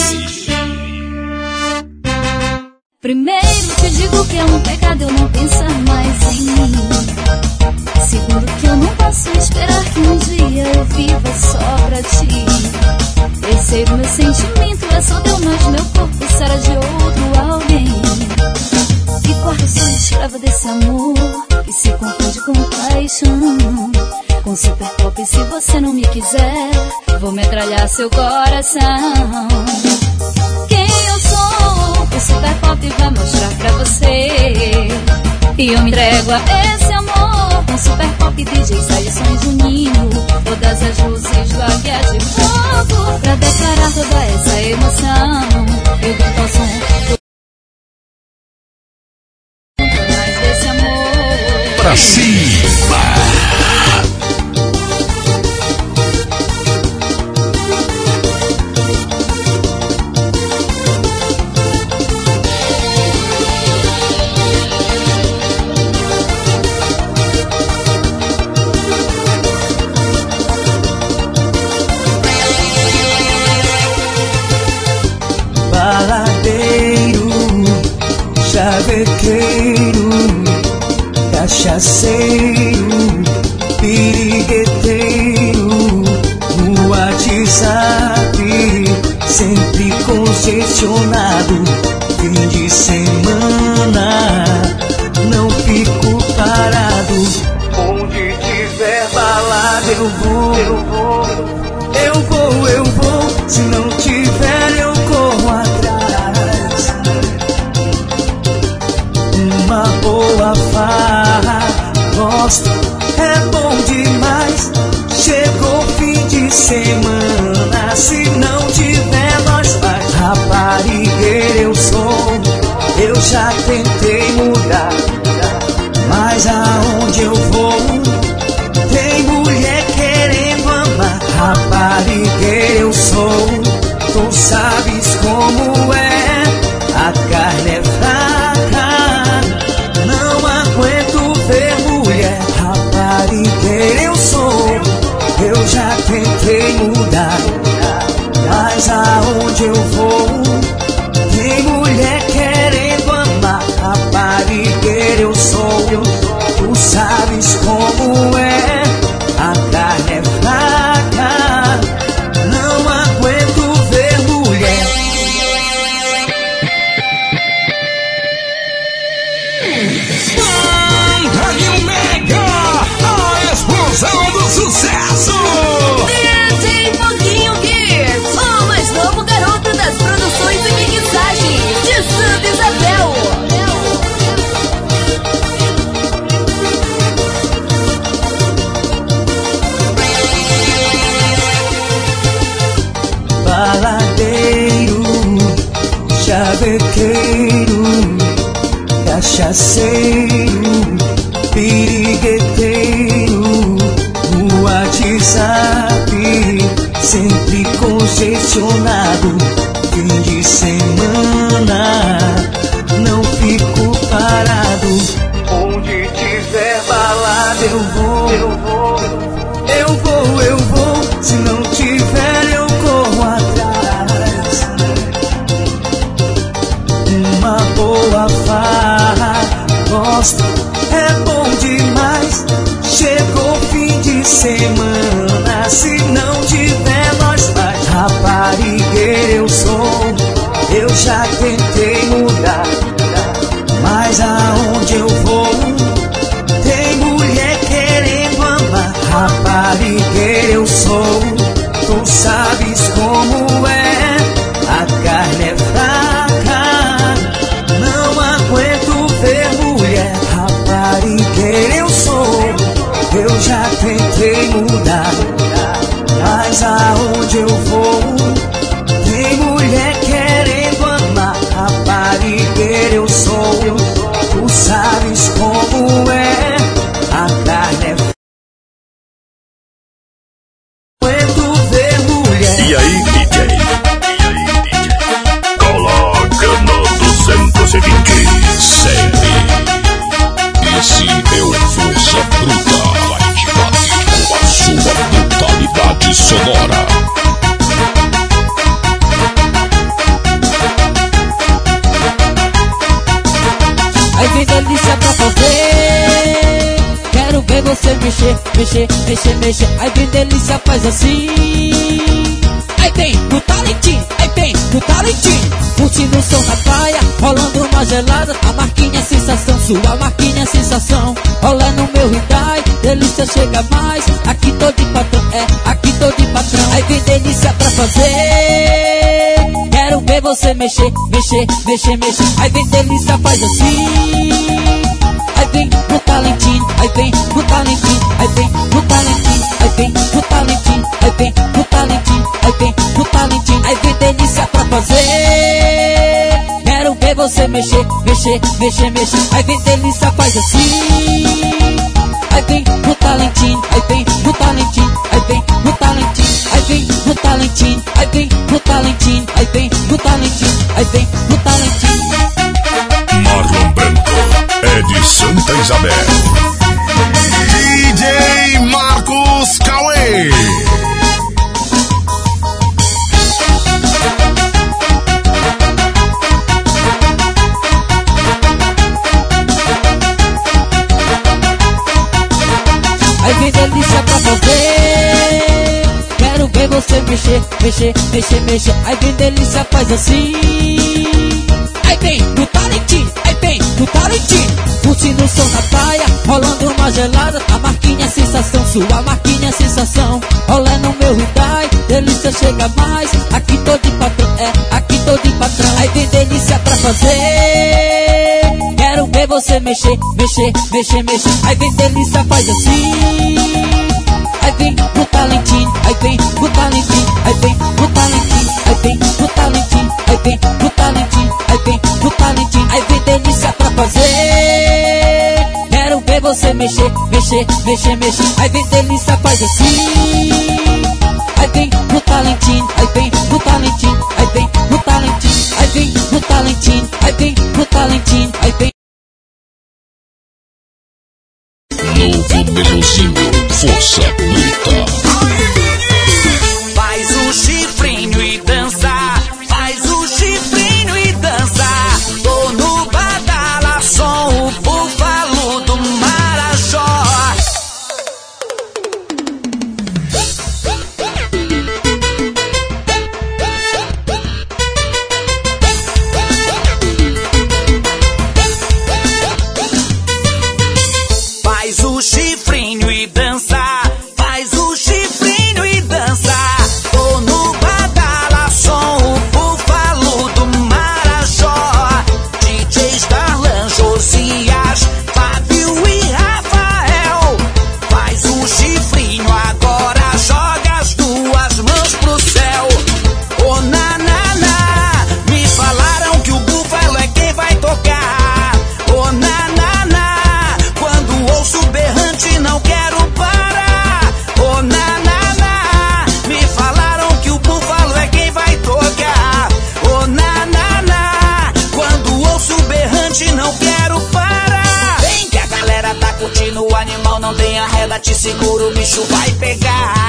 vou metralhar seu coração. Quem eu sou, o super pop vai mostrar pra você. E eu me entrego a esse amor, com super pop DJ sai São Juninho. Todas as luzes do águia de fogo, pra declarar toda essa emoção. Eu grito ao som. Mais desse amor. Pra cima! Cachaceiro, cachaceiro, pirigueteiro No WhatsApp, sempre concessionado. Fim de semana, não fico parado Onde tiver balada eu vou, eu vou, eu vou, eu vou Se não semana se onde eu vou. Mexer, mexer, mexer, mexer. Aí vem delícia, faz assim. Aí vem no talentinho, aí vem no talentinho, aí vem no talentinho, aí vem no talentinho, aí vem no talentinho, aí vem no talentinho, aí vem delícia pra fazer. Quero ver você mexer, mexer, mexer, mexer. Aí vem delícia, faz assim. Aí vem no talentinho, aí vem no talentinho, talentinho, aí vem no talentinho, aí vem no talentinho, aí vem no talentinho. Marlon Branco é de Santa Isabel. Mexer, mexer, mexer. Aí vem delícia, faz assim. Aí vem no talentinho, aí vem no talentinho. Curtindo o som na praia, rolando uma gelada. A marquinha é sensação, sua marquinha é sensação. Rola no meu Hyundai, delícia chega mais. Aqui tô de patrão, é, aqui tô de patrão. Aí vem delícia pra fazer. Quero ver você mexer, mexer, mexer, mexer. Aí vem delícia, faz assim. Aí vem no talentinho, aí aí vem no talentinho, aí vem no talentinho, aí vem no talentinho, aí vem no talentinho. Aí vem delícia pra fazer. Quero ver você mexer, mexer, mexer, mexer. Aí vem delícia, faz assim. Aí vem no talentinho, aí vem no talentinho, aí vem no talentinho, aí vem no talentinho, aí vem no talentinho, aí vem. Novo menuzinho, Força Bruta. O bicho vai pegar.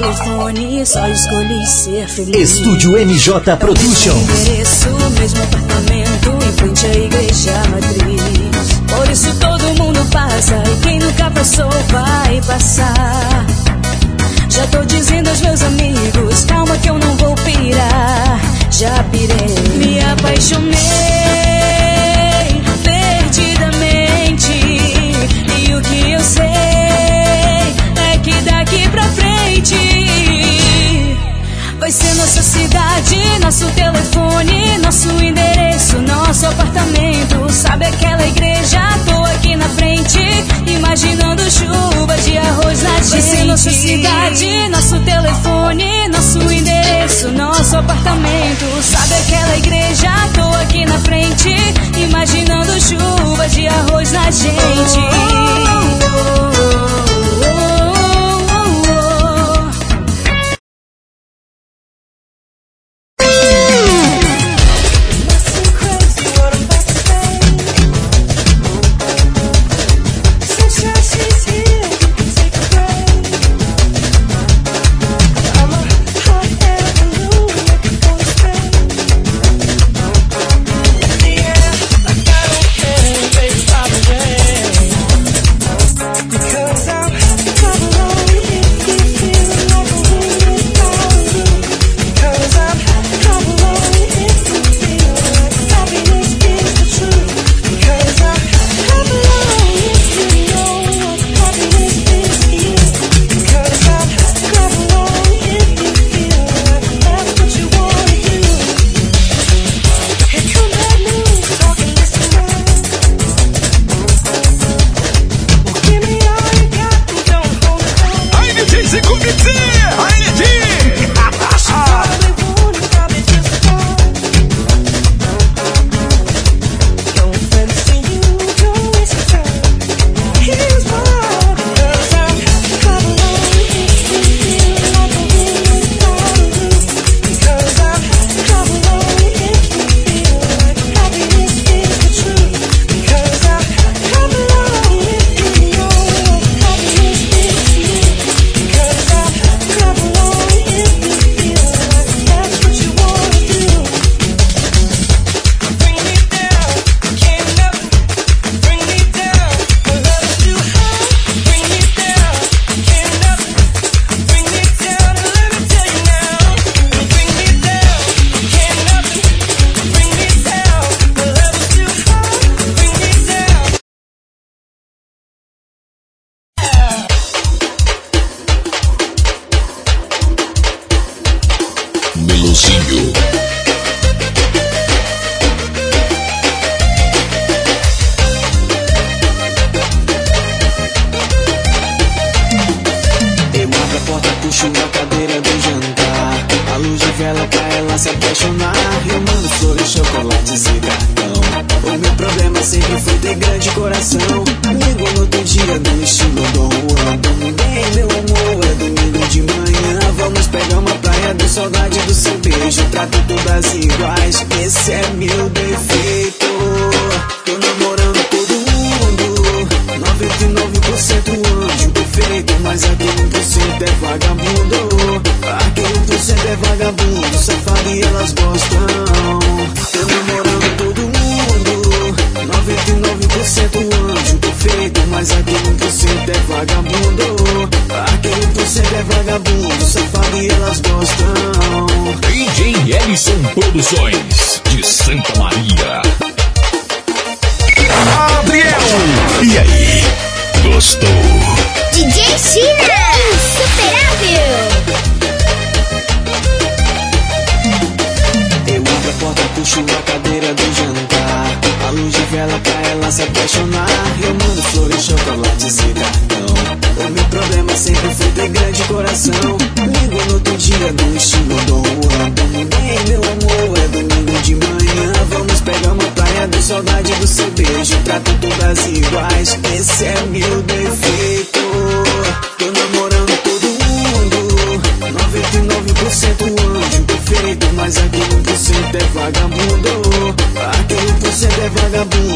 telefone, só escolhi ser feliz. Estúdio MJ Production. Endereço, mesmo apartamento, em frente à igreja matriz. Por isso todo mundo passa, e quem nunca passou vai passar. Já tô dizendo aos meus amigos, calma que eu não vou pirar. Já pirei, me apaixonei, perdidamente. Nosso telefone, nosso endereço, nosso apartamento. Sabe aquela igreja? Tô aqui na frente, imaginando chuva de arroz na gente. É nossa cidade, nosso telefone, nosso endereço, nosso apartamento. Sabe aquela igreja? Tô aqui na frente, imaginando chuva de arroz na gente. Oh, oh, oh. Vagabundo. Aquele 1% é vagabundo,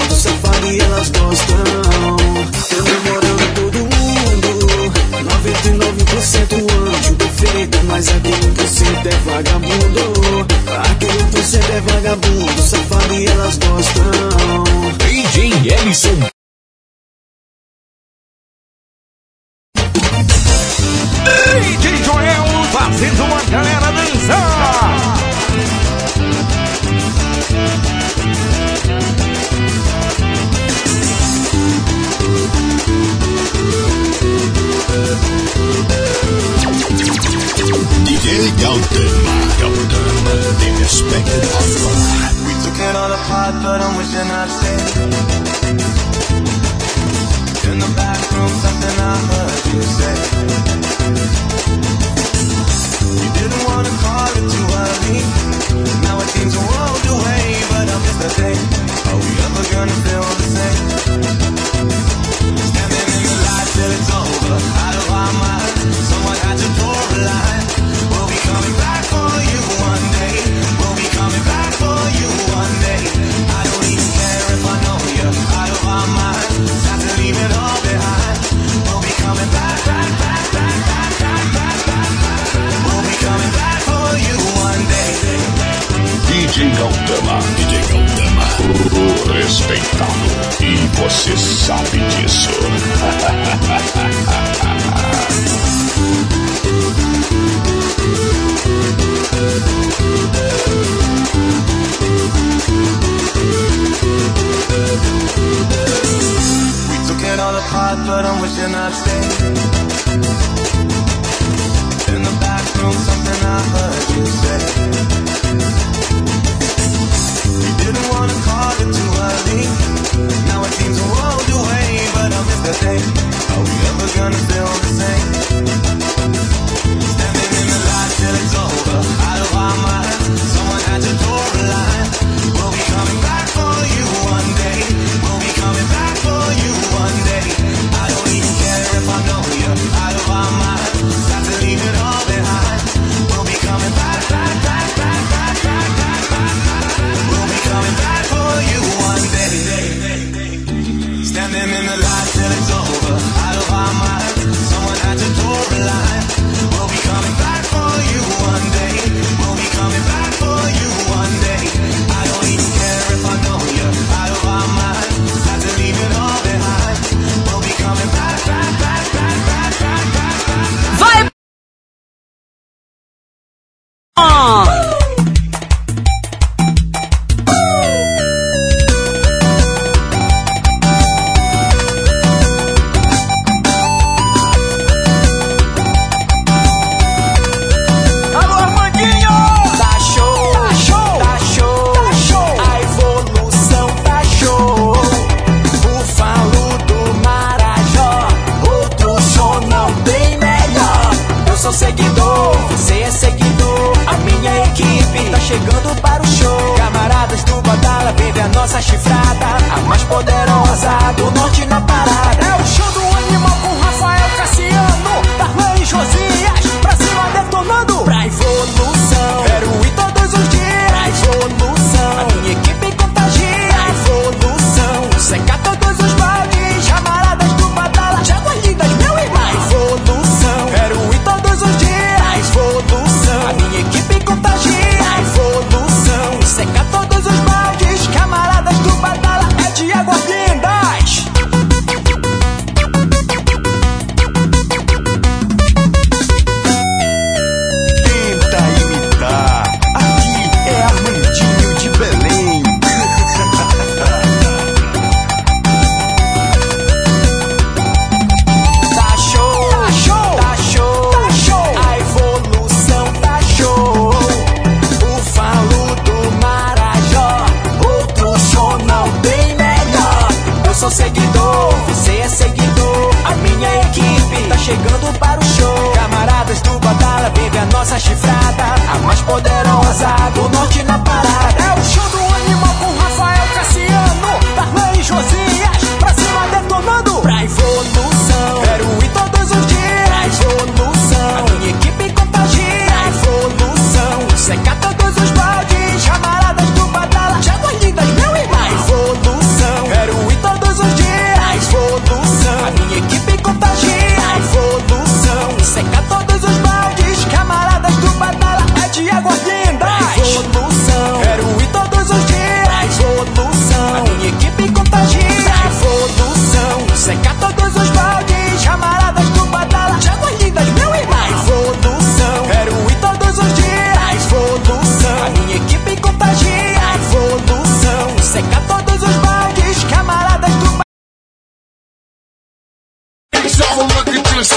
Freaks, oh look at this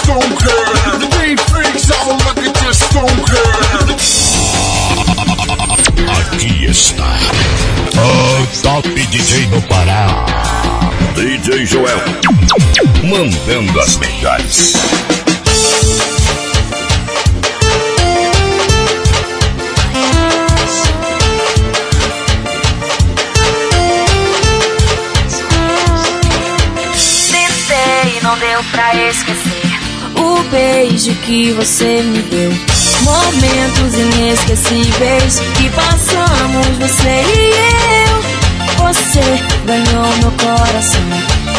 freaks, oh look at this stonker. Aqui está o Top DJ no Pará. DJ Joel, mandando as melhores. Esquecer o beijo que você me deu. Momentos inesquecíveis que passamos, você e eu. Você ganhou meu coração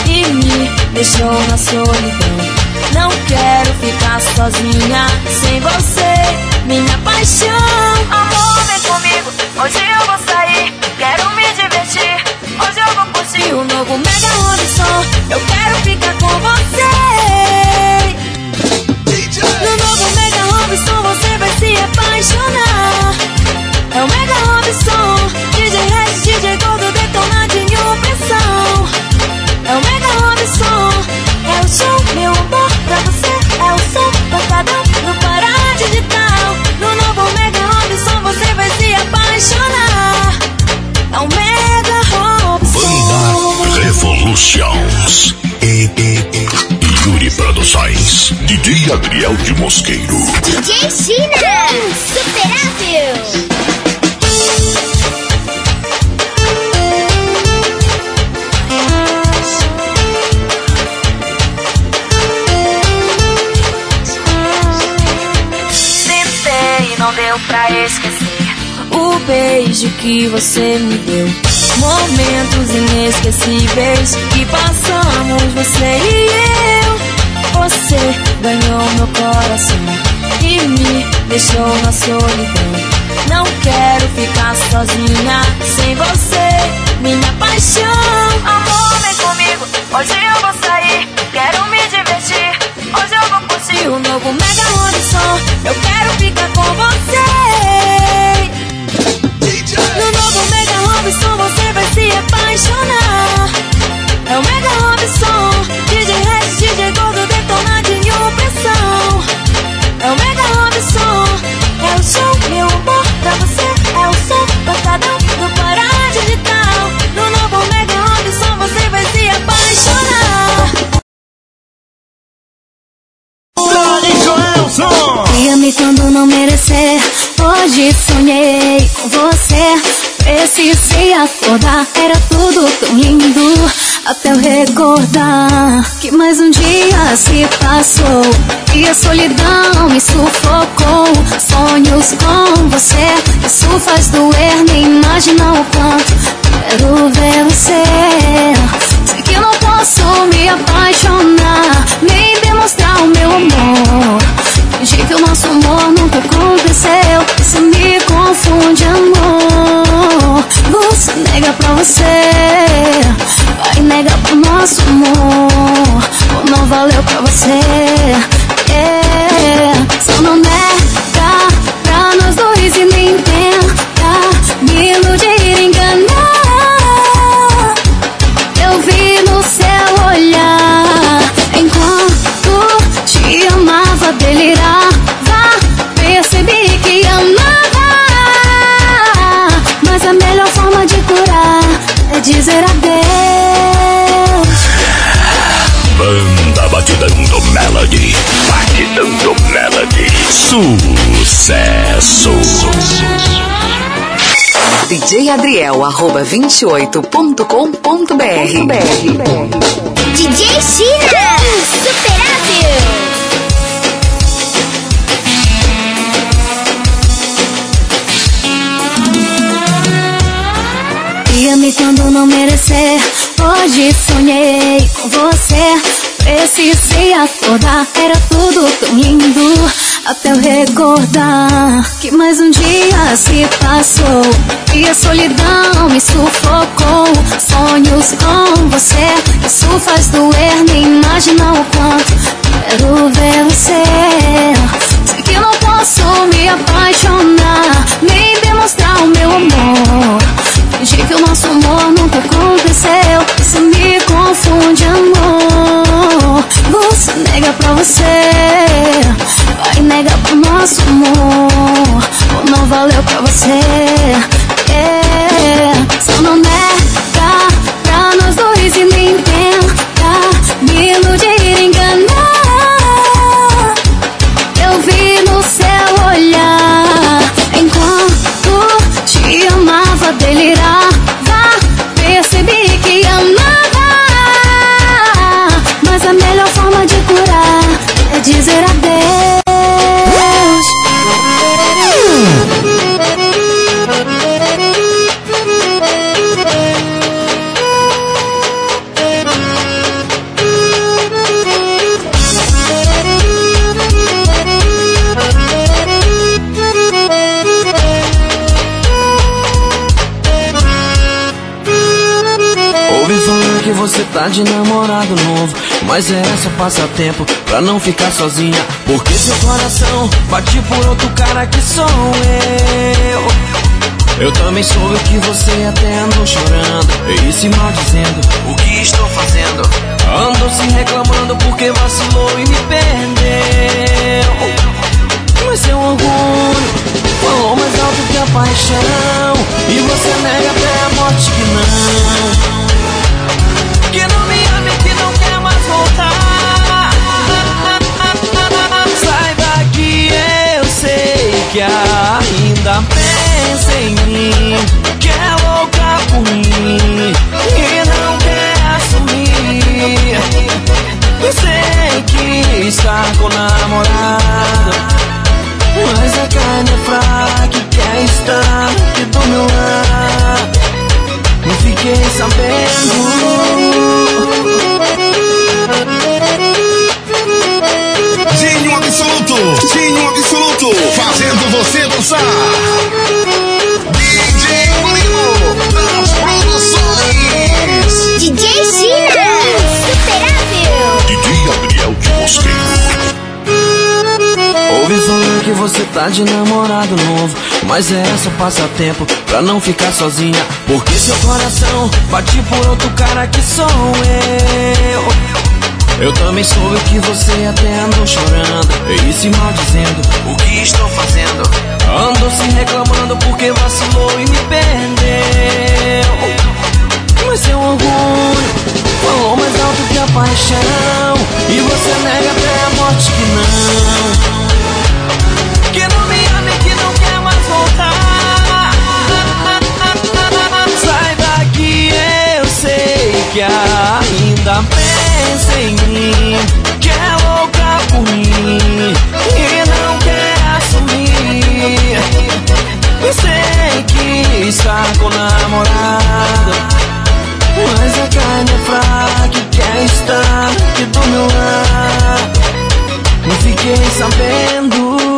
e me deixou na solidão. Não quero ficar sozinha sem você, minha paixão. Amor, vem comigo, hoje eu vou sair. Quero me divertir, hoje eu vou curtir o novo Mega Robinson. Eu quero ficar com você. No novo Mega Robinson você vai se apaixonar. É o Mega Robinson, DJ Red, DJ Gordo, Banda Revolutions. E, e, e Yuri Produções. DJ Adriel de Mosqueiro. DJ China, insuperável. Tentei e não deu pra esquecer o beijo que você me deu. Momentos inesquecíveis que passamos, você e eu. Você ganhou meu coração e me deixou na solidão. Não quero ficar sozinha sem você, minha paixão. Amor, vem comigo, hoje eu vou sair. Quero me divertir, hoje eu vou curtir o novo Mega Robinson. Eu quero ficar com você. No novo Mega Robinson você se apaixonar. É o Mega Robinson, DJ Red, DJ Gordo, detonadinho, pressão. É o Mega Robinson, é o som, meu amor, pra você. É o som, pancadão, do Pará Digital. No novo Mega Robinson você vai se apaixonar. Cria-me quando não merecer. Hoje sonhei com você. Precisei acordar, era tudo tão lindo. Até eu recordar que mais um dia se passou. E a solidão me sufocou. Sonhos com você, isso faz doer. Nem imagina o quanto quero ver você. Sei que não posso me apaixonar, nem demonstrar o meu amor. Fingir que o nosso amor nunca aconteceu. Isso me confunde, nega pra você, vai negar pro nosso amor. Ou não valeu pra você, é. Só não nega pra nós dois e nem tenta Batidando Melody. Batidando Melody. Sucesso. DJ Adriel, arroba 28.com.br. DJ Chira, insuperável. Ia me tentando não merecer. Hoje sonhei com você Precisei acordar, era tudo tão lindo. Até eu recordar que mais um dia se passou. E a solidão me sufocou. Sonhos com você, isso faz doer. Nem imaginar o quanto quero ver você. Sei que não posso me apaixonar, nem demonstrar o meu amor. Fingir que o nosso amor nunca aconteceu. Isso me confunde, amor. Você nega pra você, vai negar pro nosso amor. Ou não valeu pra você, é. Só não nega de namorado novo. Mas é só passatempo pra não ficar sozinha. Porque seu coração bate por outro cara que sou eu. Eu também soube que você até andou chorando E se maldizendo. O que estou fazendo? Andou se reclamando porque vacilou e me perdeu. Mas seu orgulho falou mais alto que a paixão. E você nega até a morte que não que não me ama e que não quer mais voltar. Saiba que eu sei que ainda pensa em mim, que é louca por mim e não quer assumir. Eu sei que está com namorada, mas a carne é fraca e quer estar aqui do meu lado. Eu fiquei sabendo. Fazendo você dançar. DJ Murilo, das produções. DJ China, superável. DJ Adriel de Mosqueiro. Ouvi falar que você tá de namorado novo Mas é só passatempo pra não ficar sozinha Porque seu coração bate por outro cara que sou eu Eu também soube que você até andou chorando E se maldizendo. O que estou fazendo? Andou se reclamando porque vacilou e me perdeu. Mas seu orgulho falou mais alto que a paixão. E você nega até a morte que não. Que não me ama e que não quer mais voltar. Saiba que eu sei que ainda pensa em mim, que é louca por mim e não quer assumir. Eu sei que está com namorada, mas a carne é fraca quer estar aqui do meu lado. Eu fiquei sabendo